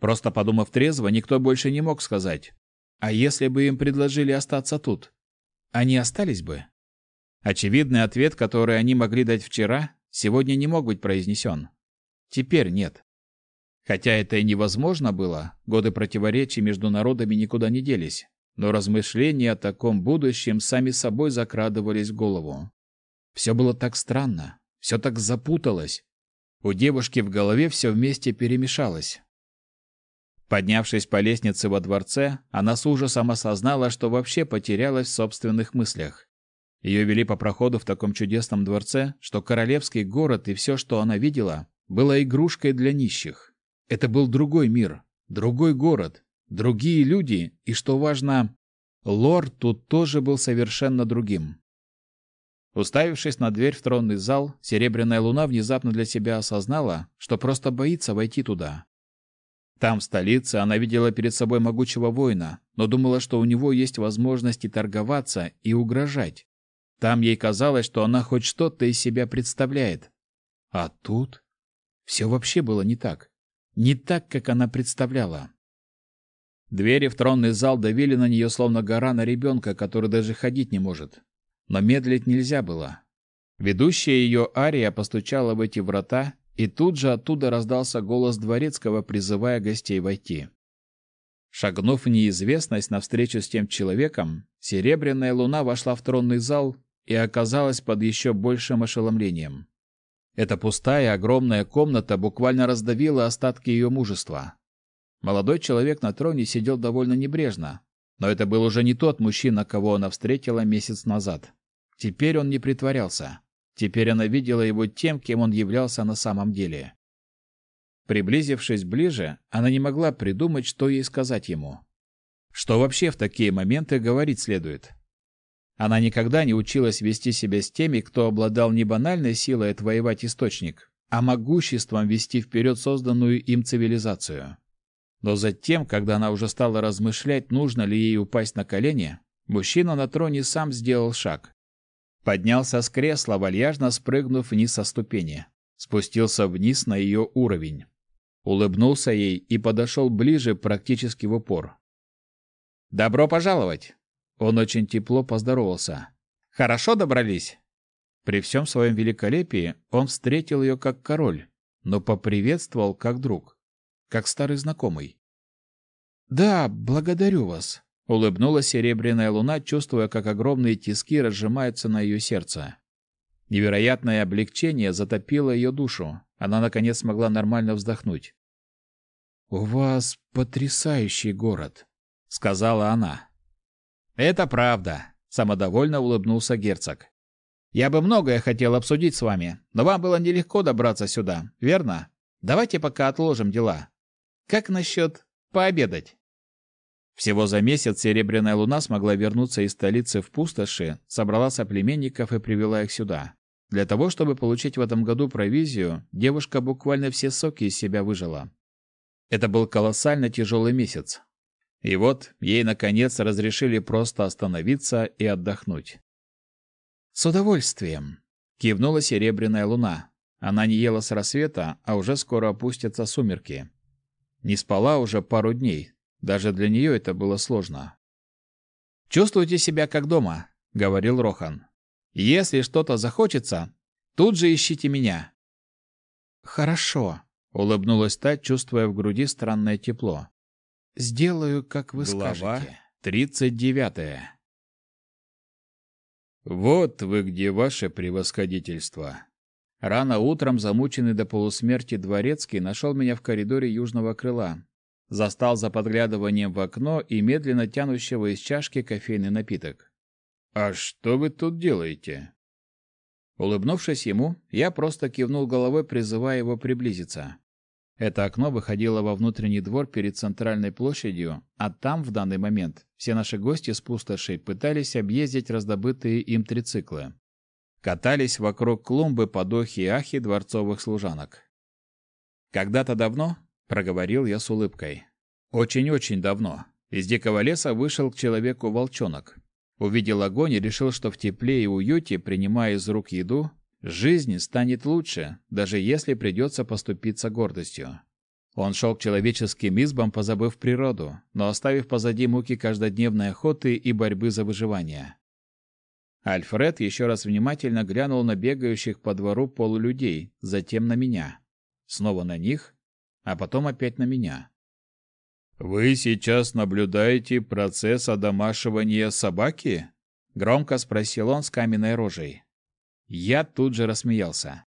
Просто подумав трезво, никто больше не мог сказать, а если бы им предложили остаться тут? Они остались бы? Очевидный ответ, который они могли дать вчера, сегодня не мог быть произнесен. Теперь нет. Хотя это и невозможно было, годы противоречий между народами никуда не делись но размышления о таком будущем сами собой закрадывались в голову. Все было так странно, все так запуталось. У девушки в голове все вместе перемешалось. Поднявшись по лестнице во дворце, она с ужасом осознала, что вообще потерялась в собственных мыслях. Ее вели по проходу в таком чудесном дворце, что королевский город и все, что она видела, было игрушкой для нищих. Это был другой мир, другой город, другие люди, и, что важно, лорд тут тоже был совершенно другим. Уставившись на дверь в тронный зал, Серебряная Луна внезапно для себя осознала, что просто боится войти туда. Там, в столице, она видела перед собой могучего воина, но думала, что у него есть возможности торговаться и угрожать. Там ей казалось, что она хоть что-то из себя представляет. А тут все вообще было не так. Не так, как она представляла. Двери в тронный зал давили на нее, словно гора на ребенка, который даже ходить не может. Но медлить нельзя было. Ведущая ее Ария постучала в эти врата, и тут же оттуда раздался голос дворецкого, призывая гостей войти. Шагнув в неизвестность навстречу с тем человеком, серебряная луна вошла в тронный зал и оказалась под еще большим ошеломлением. Эта пустая, огромная комната буквально раздавила остатки ее мужества. Молодой человек на троне сидел довольно небрежно, но это был уже не тот мужчина, кого она встретила месяц назад. Теперь он не притворялся. Теперь она видела его тем, кем он являлся на самом деле. Приблизившись ближе, она не могла придумать, что ей сказать ему. Что вообще в такие моменты говорить следует? Она никогда не училась вести себя с теми, кто обладал не банальной силой отвоевать источник, а могуществом вести вперед созданную им цивилизацию. Но затем, когда она уже стала размышлять, нужно ли ей упасть на колени, мужчина на троне сам сделал шаг. Поднялся с кресла, вальяжно спрыгнув вниз со ступени. Спустился вниз на ее уровень. Улыбнулся ей и подошел ближе практически в упор. «Добро пожаловать!» Он очень тепло поздоровался. «Хорошо добрались?» При всем своем великолепии он встретил ее как король, но поприветствовал как друг как старый знакомый. «Да, благодарю вас», — улыбнулась серебряная луна, чувствуя, как огромные тиски разжимаются на ее сердце. Невероятное облегчение затопило ее душу. Она, наконец, смогла нормально вздохнуть. «У вас потрясающий город», — сказала она. «Это правда», — самодовольно улыбнулся герцог. «Я бы многое хотел обсудить с вами, но вам было нелегко добраться сюда, верно? Давайте пока отложим дела. Как насчет пообедать? Всего за месяц Серебряная Луна смогла вернуться из столицы в пустоши, собрала соплеменников и привела их сюда. Для того, чтобы получить в этом году провизию, девушка буквально все соки из себя выжила. Это был колоссально тяжелый месяц. И вот ей, наконец, разрешили просто остановиться и отдохнуть. «С удовольствием», — кивнула серебряная луна. Она не ела с рассвета, а уже скоро опустятся сумерки. Не спала уже пару дней. Даже для нее это было сложно. «Чувствуйте себя как дома», — говорил Рохан. «Если что-то захочется, тут же ищите меня». «Хорошо», — улыбнулась та, чувствуя в груди странное тепло. «Сделаю, как вы Глава скажете». тридцать девятая. Вот вы где ваше превосходительство. Рано утром, замученный до полусмерти дворецкий, нашел меня в коридоре южного крыла. Застал за подглядыванием в окно и медленно тянущего из чашки кофейный напиток. «А что вы тут делаете?» Улыбнувшись ему, я просто кивнул головой, призывая его приблизиться. Это окно выходило во внутренний двор перед центральной площадью, а там в данный момент все наши гости с пустошей пытались объездить раздобытые им трициклы. Катались вокруг клумбы под охи и ахи дворцовых служанок. «Когда-то давно», — проговорил я с улыбкой, — «очень-очень давно, из дикого леса вышел к человеку волчонок. Увидел огонь и решил, что в тепле и уюте, принимая из рук еду, Жизнь станет лучше, даже если придется поступиться гордостью. Он шел к человеческим избам, позабыв природу, но оставив позади муки каждодневной охоты и борьбы за выживание. Альфред еще раз внимательно глянул на бегающих по двору полулюдей, затем на меня. Снова на них, а потом опять на меня. «Вы сейчас наблюдаете процесс одомашивания собаки?» — громко спросил он с каменной рожей. Я тут же рассмеялся.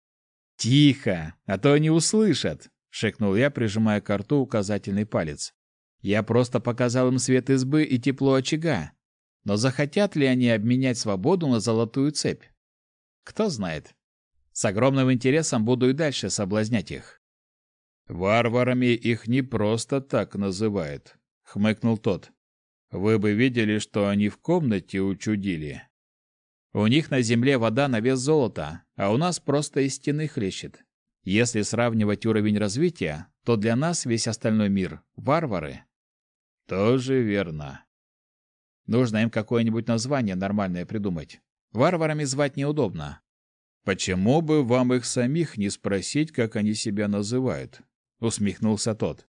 «Тихо, а то они услышат!» — шикнул я, прижимая к рту указательный палец. «Я просто показал им свет избы и тепло очага. Но захотят ли они обменять свободу на золотую цепь? Кто знает. С огромным интересом буду и дальше соблазнять их». «Варварами их не просто так называют», — хмыкнул тот. «Вы бы видели, что они в комнате учудили. У них на земле вода на вес золота, а у нас просто из стены хлещет. Если сравнивать уровень развития, то для нас весь остальной мир — варвары. Тоже верно. Нужно им какое-нибудь название нормальное придумать. Варварами звать неудобно. Почему бы вам их самих не спросить, как они себя называют? Усмехнулся тот.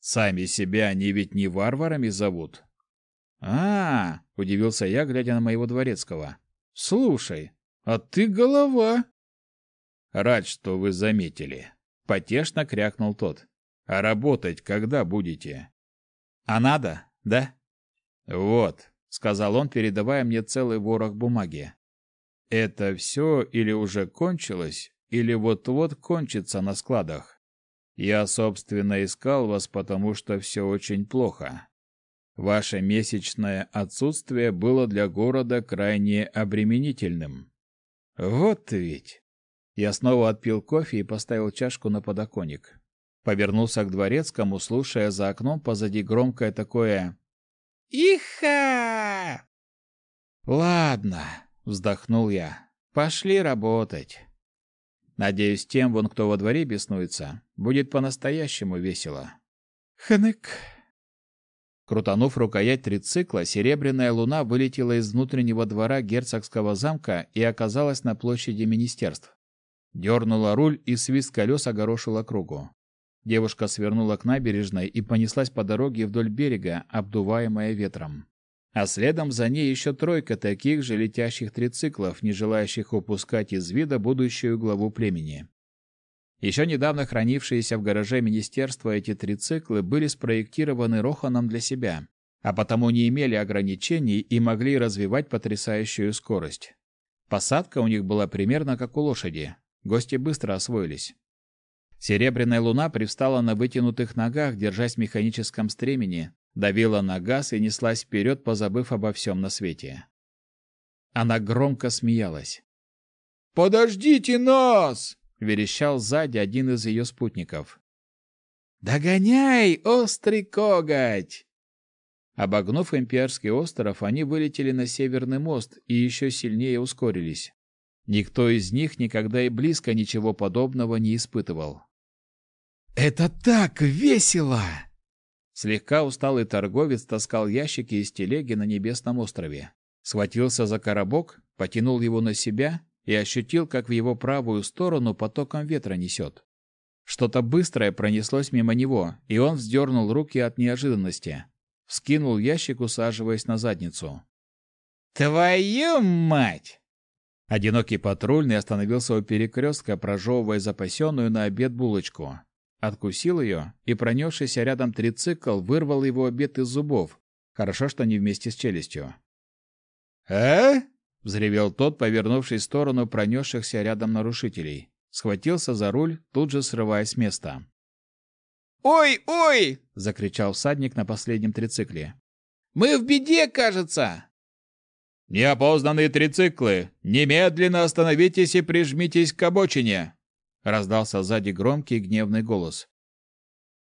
Сами себя они ведь не варварами зовут. А, -а, -а удивился я, глядя на моего дворецкого. Слушай, а ты голова. Рад, что вы заметили. Потешно крякнул тот. А работать когда будете? А надо, да? Вот, сказал он, передавая мне целый ворох бумаги. Это все или уже кончилось, или вот-вот кончится на складах. Я, собственно, искал вас, потому что все очень плохо. Ваше месячное отсутствие было для города крайне обременительным. Вот ведь. Я снова отпил кофе и поставил чашку на подоконник. Повернулся к дворецкому, слушая за окном позади громкое такое «Иха!» «Ладно», — вздохнул я, — «пошли работать». Надеюсь, тем, вон кто во дворе беснуется, будет по-настоящему весело. Хнык. Крутанув рукоять трицикла, серебряная луна вылетела из внутреннего двора герцогского замка и оказалась на площади министерств. Дернула руль, и свист колес огорошил округу. Девушка свернула к набережной и понеслась по дороге вдоль берега, обдуваемая ветром. А следом за ней еще тройка таких же летящих трициклов, не желающих упускать из вида будущую главу племени. Еще недавно хранившиеся в гараже министерства эти трициклы были спроектированы Роханом для себя, а потому не имели ограничений и могли развивать потрясающую скорость. Посадка у них была примерно как у лошади. Гости быстро освоились. Серебряная луна привстала на вытянутых ногах, держась в механическом стремени, давила на газ и неслась вперед, позабыв обо всем на свете. Она громко смеялась. «Подождите нас!» Верещал сзади один из ее спутников. «Догоняй, острый коготь!» Обогнув имперский остров, они вылетели на северный мост и еще сильнее ускорились. Никто из них никогда и близко ничего подобного не испытывал. «Это так весело!» Слегка усталый торговец таскал ящики из телеги на Небесном острове. Схватился за коробок, потянул его на себя и ощутил, как в его правую сторону потоком ветра несет. Что-то быстрое пронеслось мимо него, и он вздернул руки от неожиданности. Вскинул ящик, усаживаясь на задницу. «Твою мать!» Одинокий патрульный остановился у перекрестка, прожевывая запасенную на обед булочку. Откусил ее, и пронесшийся рядом трицикл вырвал его обед из зубов. Хорошо, что не вместе с челюстью. «А?» — взревел тот, повернувшись в сторону пронесшихся рядом нарушителей. Схватился за руль, тут же срываясь с места. «Ой, ой!» — закричал всадник на последнем трицикле. «Мы в беде, кажется!» «Неопознанные трициклы! Немедленно остановитесь и прижмитесь к обочине!» Раздался сзади громкий гневный голос.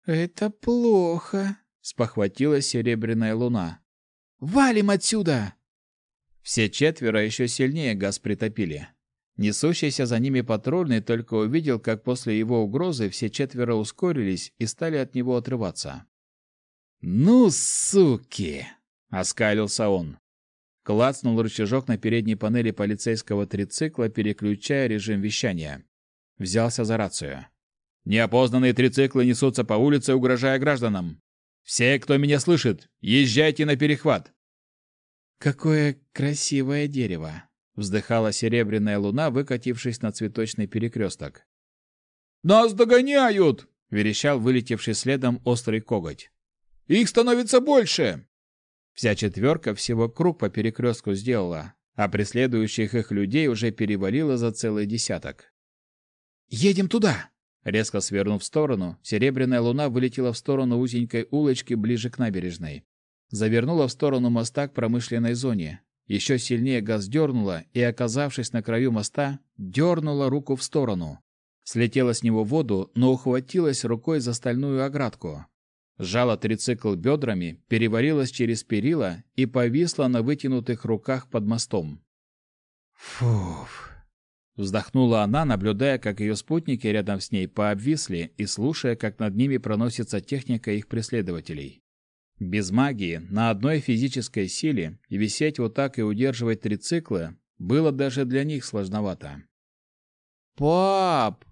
«Это плохо!» — спохватилась серебряная луна. «Валим отсюда!» Все четверо еще сильнее газ притопили. Несущийся за ними патрульный только увидел, как после его угрозы все четверо ускорились и стали от него отрываться. «Ну, суки!» — оскалился он. Клацнул рычажок на передней панели полицейского трицикла, переключая режим вещания. Взялся за рацию. «Неопознанные трициклы несутся по улице, угрожая гражданам. Все, кто меня слышит, езжайте на перехват!» «Какое красивое дерево!» — вздыхала серебряная луна, выкатившись на цветочный перекресток. «Нас догоняют!» — верещал вылетевший следом острый коготь. «Их становится больше!» Вся четверка всего круг по перекрестку сделала, а преследующих их людей уже перевалило за целый десяток. «Едем туда!» Резко свернув в сторону, серебряная луна вылетела в сторону узенькой улочки ближе к набережной. Завернула в сторону моста к промышленной зоне. Еще сильнее газ дернула и, оказавшись на краю моста, дернула руку в сторону. Слетела с него воду, но ухватилась рукой за стальную оградку сжала трицикл бедрами, переварилась через перила и повисла на вытянутых руках под мостом. «Фуф!» Вздохнула она, наблюдая, как ее спутники рядом с ней пообвисли и слушая, как над ними проносится техника их преследователей. Без магии, на одной физической силе, и висеть вот так и удерживать трициклы было даже для них сложновато. «Пап!»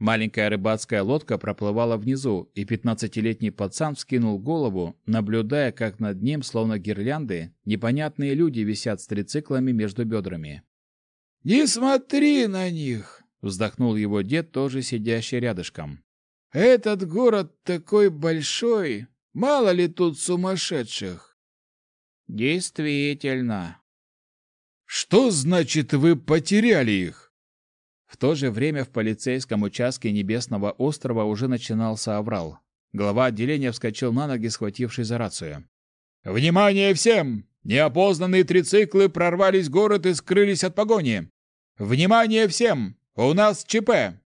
Маленькая рыбацкая лодка проплывала внизу, и пятнадцатилетний пацан вскинул голову, наблюдая, как над ним, словно гирлянды, непонятные люди висят с трициклами между бедрами. «Не смотри на них!» — вздохнул его дед, тоже сидящий рядышком. «Этот город такой большой, мало ли тут сумасшедших!» «Действительно!» «Что значит, вы потеряли их?» В то же время в полицейском участке Небесного острова уже начинался аврал. Глава отделения вскочил на ноги, схвативший за рацию. «Внимание всем! Неопознанные трициклы прорвались в город и скрылись от погони! Внимание всем! У нас ЧП!»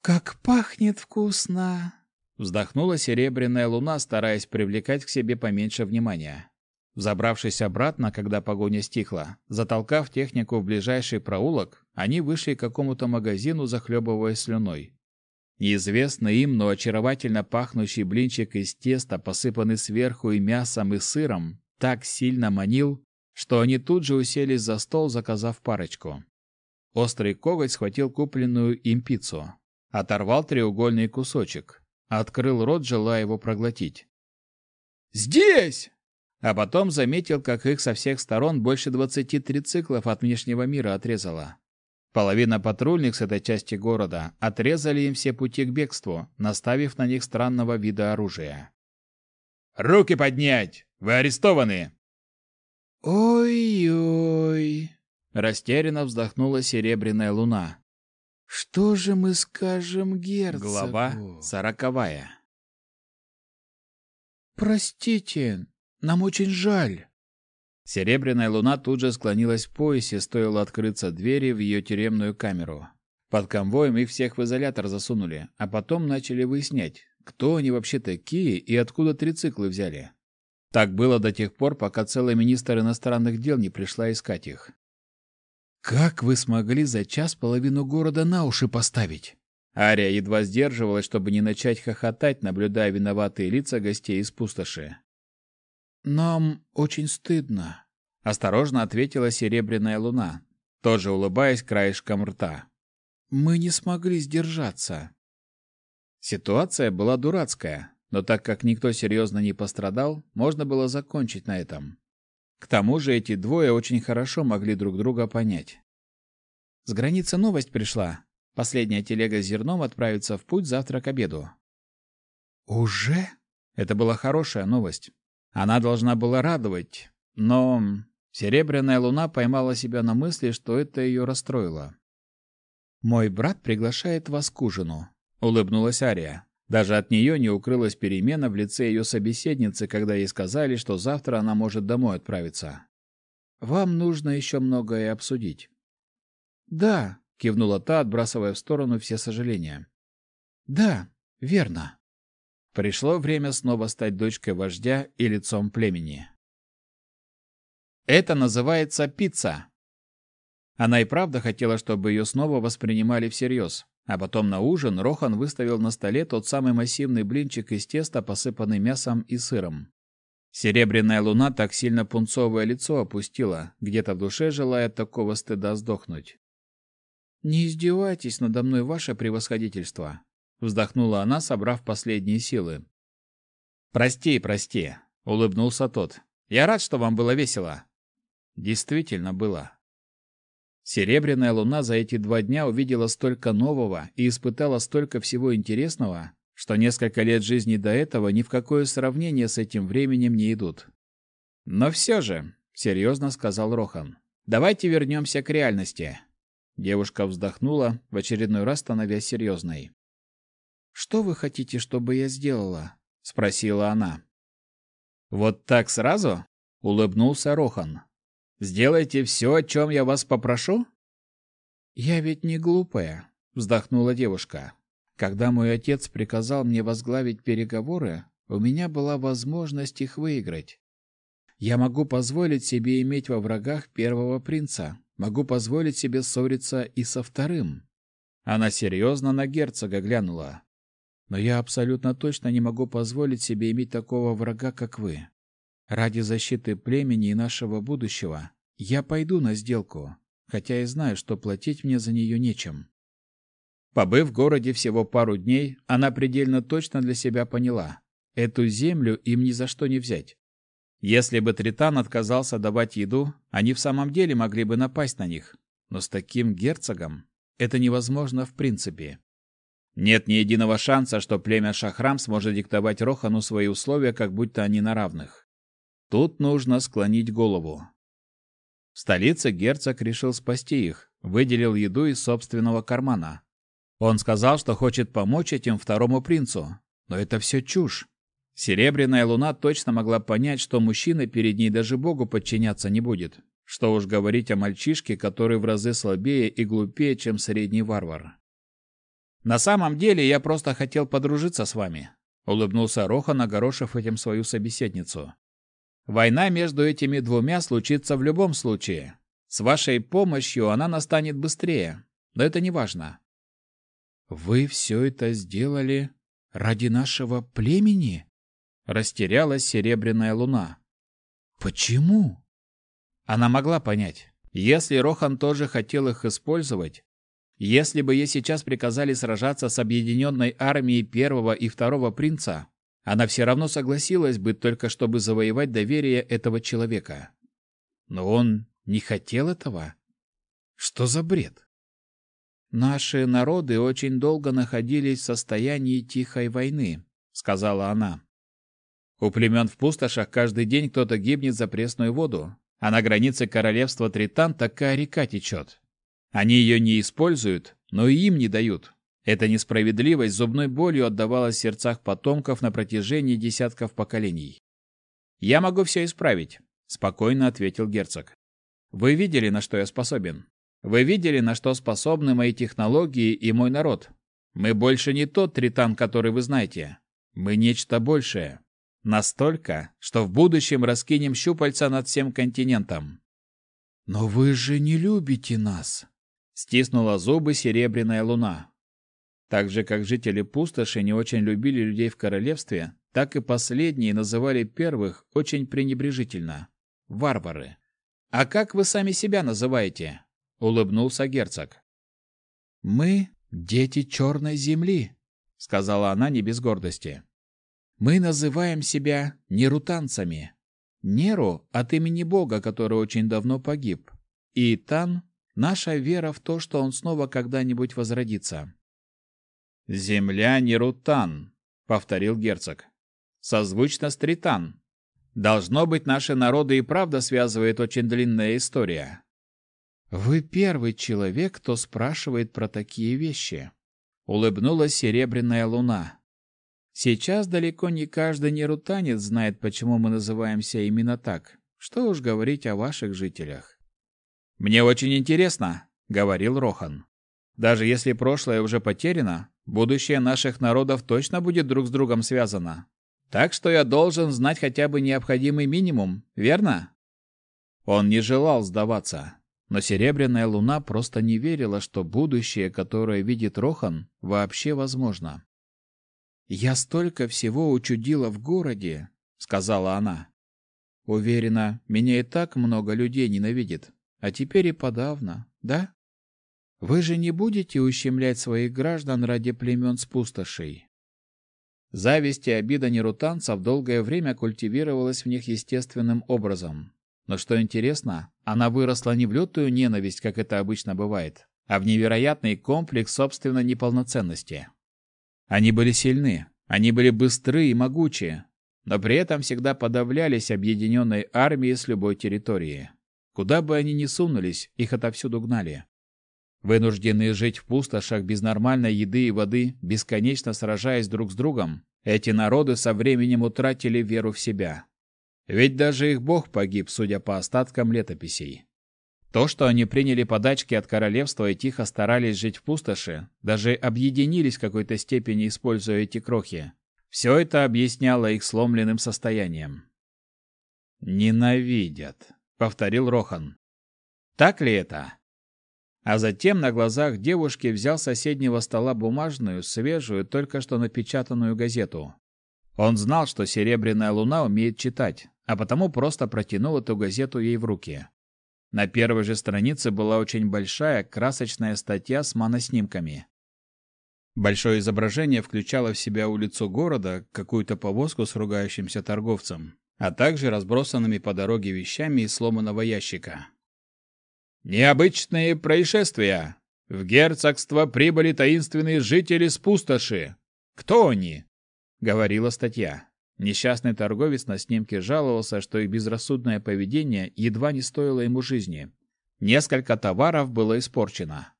«Как пахнет вкусно!» Вздохнула серебряная луна, стараясь привлекать к себе поменьше внимания. Забравшись обратно, когда погоня стихла, затолкав технику в ближайший проулок, они вышли к какому-то магазину, захлебываясь слюной. Неизвестный им, но очаровательно пахнущий блинчик из теста, посыпанный сверху и мясом, и сыром, так сильно манил, что они тут же уселись за стол, заказав парочку. Острый коготь схватил купленную им пиццу, оторвал треугольный кусочек, открыл рот, желая его проглотить. «Здесь!» А потом заметил, как их со всех сторон больше двадцати трициклов от внешнего мира отрезало. Половина патрульных с этой части города отрезали им все пути к бегству, наставив на них странного вида оружия. «Руки поднять! Вы арестованы!» «Ой-ой!» — растерянно вздохнула серебряная луна. «Что же мы скажем герцогу?» Глава сороковая. «Простите, нам очень жаль. Серебряная луна тут же склонилась в поясе, стоило открыться двери в ее тюремную камеру. Под конвоем их всех в изолятор засунули, а потом начали выяснять, кто они вообще такие и откуда трициклы взяли. Так было до тех пор, пока целый министр иностранных дел не пришла искать их. Как вы смогли за час половину города на уши поставить? Ария едва сдерживалась, чтобы не начать хохотать, наблюдая виноватые лица гостей из пустоши. «Нам очень стыдно», — осторожно ответила серебряная луна, тоже улыбаясь краешком рта. «Мы не смогли сдержаться». Ситуация была дурацкая, но так как никто серьезно не пострадал, можно было закончить на этом. К тому же эти двое очень хорошо могли друг друга понять. С границы новость пришла. Последняя телега с зерном отправится в путь завтра к обеду. Уже? Это была хорошая новость. Она должна была радовать, но Серебряная луна поймала себя на мысли, что это ее расстроило. «Мой брат приглашает вас к ужину», — улыбнулась Ария. Даже от нее не укрылась перемена в лице ее собеседницы, когда ей сказали, что завтра она может домой отправиться. «Вам нужно еще многое обсудить». «Да», — кивнула та, отбрасывая в сторону все сожаления. «Да, верно». Пришло время снова стать дочкой вождя и лицом племени. Это называется пицца. Она и правда хотела, чтобы ее снова воспринимали всерьез. А потом на ужин Рохан выставил на столе тот самый массивный блинчик из теста, посыпанный мясом и сыром. Серебряная луна так сильно пунцовое лицо опустила, где-то в душе желая такого стыда сдохнуть. «Не издевайтесь надо мной, ваше превосходительство», — вздохнула она, собрав последние силы. «Прости, прости», — улыбнулся тот. «Я рад, что вам было весело». Действительно было. Серебряная луна за эти два дня увидела столько нового и испытала столько всего интересного, что несколько лет жизни до этого ни в какое сравнение с этим временем не идут. Но все же, серьезно сказал Рохан, давайте вернемся к реальности. Девушка вздохнула, в очередной раз становясь серьезной. «Что вы хотите, чтобы я сделала?» — спросила она. «Вот так сразу?» — улыбнулся Рохан. Сделайте все, о чем я вас попрошу?» «Я ведь не глупая», — вздохнула девушка. «Когда мой отец приказал мне возглавить переговоры, у меня была возможность их выиграть. Я могу позволить себе иметь во врагах первого принца, могу позволить себе ссориться и со вторым». Она серьезно на герцога глянула. «Но я абсолютно точно не могу позволить себе иметь такого врага, как вы. Ради защиты племени и нашего будущего я пойду на сделку, хотя и знаю, что платить мне за нее нечем. Побыв в городе всего пару дней, она предельно точно для себя поняла. Эту землю им ни за что не взять. Если бы Тритан отказался давать еду, они в самом деле могли бы напасть на них. Но с таким герцогом это невозможно в принципе. Нет ни единого шанса, что племя Шахрам сможет диктовать Рохану свои условия, как будто они на равных. Тут нужно склонить голову. В столице герцог решил спасти их, выделил еду из собственного кармана. Он сказал, что хочет помочь этим второму принцу, но это все чушь. Серебряная луна точно могла понять, что мужчина перед ней даже богу подчиняться не будет. Что уж говорить о мальчишке, который в разы слабее и глупее, чем средний варвар. «На самом деле я просто хотел подружиться с вами», — улыбнулся Рохан, огорошив этим свою собеседницу. Война между этими двумя случится в любом случае. С вашей помощью она настанет быстрее, но это не важно. Вы все это сделали ради нашего племени? Растерялась серебряная луна. Почему? Она могла понять. Если Рохан тоже хотел их использовать, если бы ей сейчас приказали сражаться с объединенной армией первого и второго принца, она все равно согласилась бы только чтобы завоевать доверие этого человека. Но он не хотел этого. Что за бред? Наши народы очень долго находились в состоянии тихой войны, сказала она. У племен в пустошах каждый день кто-то гибнет за пресную воду, а на границе королевства Тритан такая река течет. Они ее не используют, но и им не дают. Эта несправедливость зубной болью отдавалась в сердцах потомков на протяжении десятков поколений. «Я могу все исправить», — спокойно ответил герцог. «Вы видели, на что я способен. Вы видели, на что способны мои технологии и мой народ. Мы больше не тот тритан, который вы знаете. Мы нечто большее. Настолько, что в будущем раскинем щупальца над всем континентом. Но вы же не любите нас, стиснула зубы серебряная луна. Так же, как жители пустоши не очень любили людей в королевстве, так и последние называли первых очень пренебрежительно варвары. А как вы сами себя называете? улыбнулся герцог. Мы дети черной земли, сказала она не без гордости. Мы называем себя нерутанцами. Неру от имени бога, который очень давно погиб. И Тан — наша вера в то, что он снова когда-нибудь возродится. «Земля Нерутан», — повторил герцог. «Созвучно с Тритан. Должно быть, наши народы и правда связывает очень длинная история». «Вы первый человек, кто спрашивает про такие вещи», — улыбнулась серебряная луна. Сейчас далеко не каждый нерутанец знает, почему мы называемся именно так. Что уж говорить о ваших жителях. Мне очень интересно, говорил Рохан. Даже если прошлое уже потеряно, будущее наших народов точно будет друг с другом связано. Так что я должен знать хотя бы необходимый минимум, верно? Он не желал сдаваться, но серебряная луна просто не верила, что будущее, которое видит Рохан, вообще возможно. «Я столько всего учудила в городе», — сказала она. «Уверена, меня и так много людей ненавидит, а теперь и подавно, да? Вы же не будете ущемлять своих граждан ради племен с пустошей?» Зависть и обида нерутанцев долгое время культивировалась в них естественным образом. Но что интересно, она выросла не в лютую ненависть, как это обычно бывает, а в невероятный комплекс собственной неполноценности. Они были сильны, они были быстры и могучие, но при этом всегда подавлялись объединенной армией с любой территории. Куда бы они ни сунулись, их отовсюду гнали. Вынужденные жить в пустошах без нормальной еды и воды, бесконечно сражаясь друг с другом, эти народы со временем утратили веру в себя. Ведь даже их бог погиб, судя по остаткам летописей. То, что они приняли подачки от королевства и тихо старались жить в пустоши, даже объединились в какой-то степени, используя эти крохи, все это объясняло их сломленным состоянием. «Ненавидят», — повторил Рохан. «Так ли это?» А затем на глазах девушки взял с соседнего стола бумажную, свежую, только что напечатанную газету. Он знал, что Серебряная Луна умеет читать, а потому просто протянул эту газету ей в руки. На первой же странице была очень большая красочная статья с моноснимками. Большое изображение включало в себя улицу города, какую-то повозку с ругающимся торговцем, а также разбросанными по дороге вещами из сломанного ящика. «Необычные происшествия! В герцогство прибыли таинственные жители с пустоши! Кто они?» — говорила статья. Несчастный торговец на снимке жаловался, что их безрассудное поведение едва не стоило ему жизни. Несколько товаров было испорчено.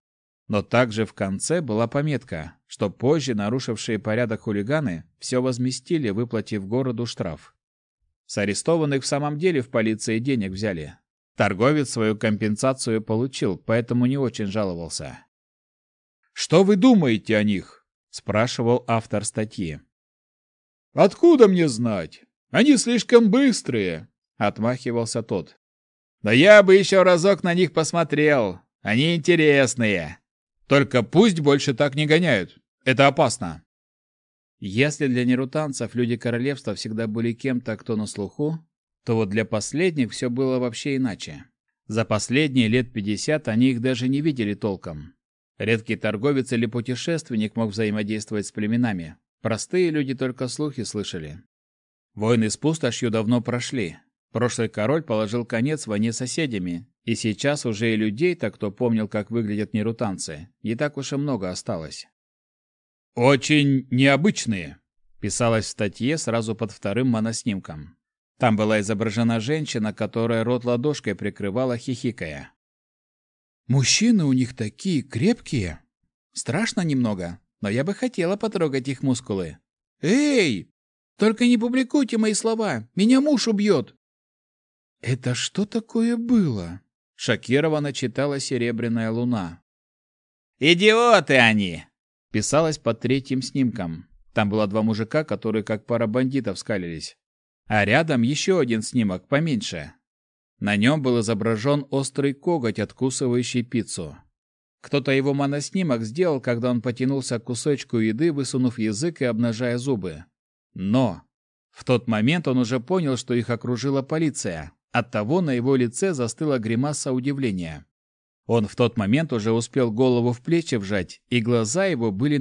Но также в конце была пометка, что позже нарушившие порядок хулиганы все возместили, выплатив городу штраф. С арестованных в самом деле в полиции денег взяли. Торговец свою компенсацию получил, поэтому не очень жаловался. «Что вы думаете о них?» – спрашивал автор статьи. Откуда мне знать? Они слишком быстрые, отмахивался тот. Но я бы еще разок на них посмотрел. Они интересные. Только пусть больше так не гоняют. Это опасно. Если для нерутанцев люди королевства всегда были кем-то, кто на слуху, то вот для последних все было вообще иначе. За последние лет пятьдесят они их даже не видели толком. Редкий торговец или путешественник мог взаимодействовать с племенами, Простые люди только слухи слышали. Войны с пустошью давно прошли. Прошлый король положил конец войне с соседями, и сейчас уже и людей-то, кто помнил, как выглядят нерутанцы, не так уж и много осталось. «Очень необычные», — писалось в статье сразу под вторым моноснимком. Там была изображена женщина, которая рот ладошкой прикрывала, хихикая. «Мужчины у них такие крепкие. Страшно немного, но я бы хотела потрогать их мускулы. Эй! Только не публикуйте мои слова, меня муж убьет!» «Это что такое было?» — шокированно читала «Серебряная луна». «Идиоты они!» — писалось под третьим снимком. Там было два мужика, которые как пара бандитов скалились. А рядом еще один снимок, поменьше. На нем был изображен острый коготь, откусывающий пиццу. Кто-то его моноснимок сделал, когда он потянулся к кусочку еды, высунув язык и обнажая зубы. Но в тот момент он уже понял, что их окружила полиция. Оттого на его лице застыла гримаса удивления. Он в тот момент уже успел голову в плечи вжать, и глаза его были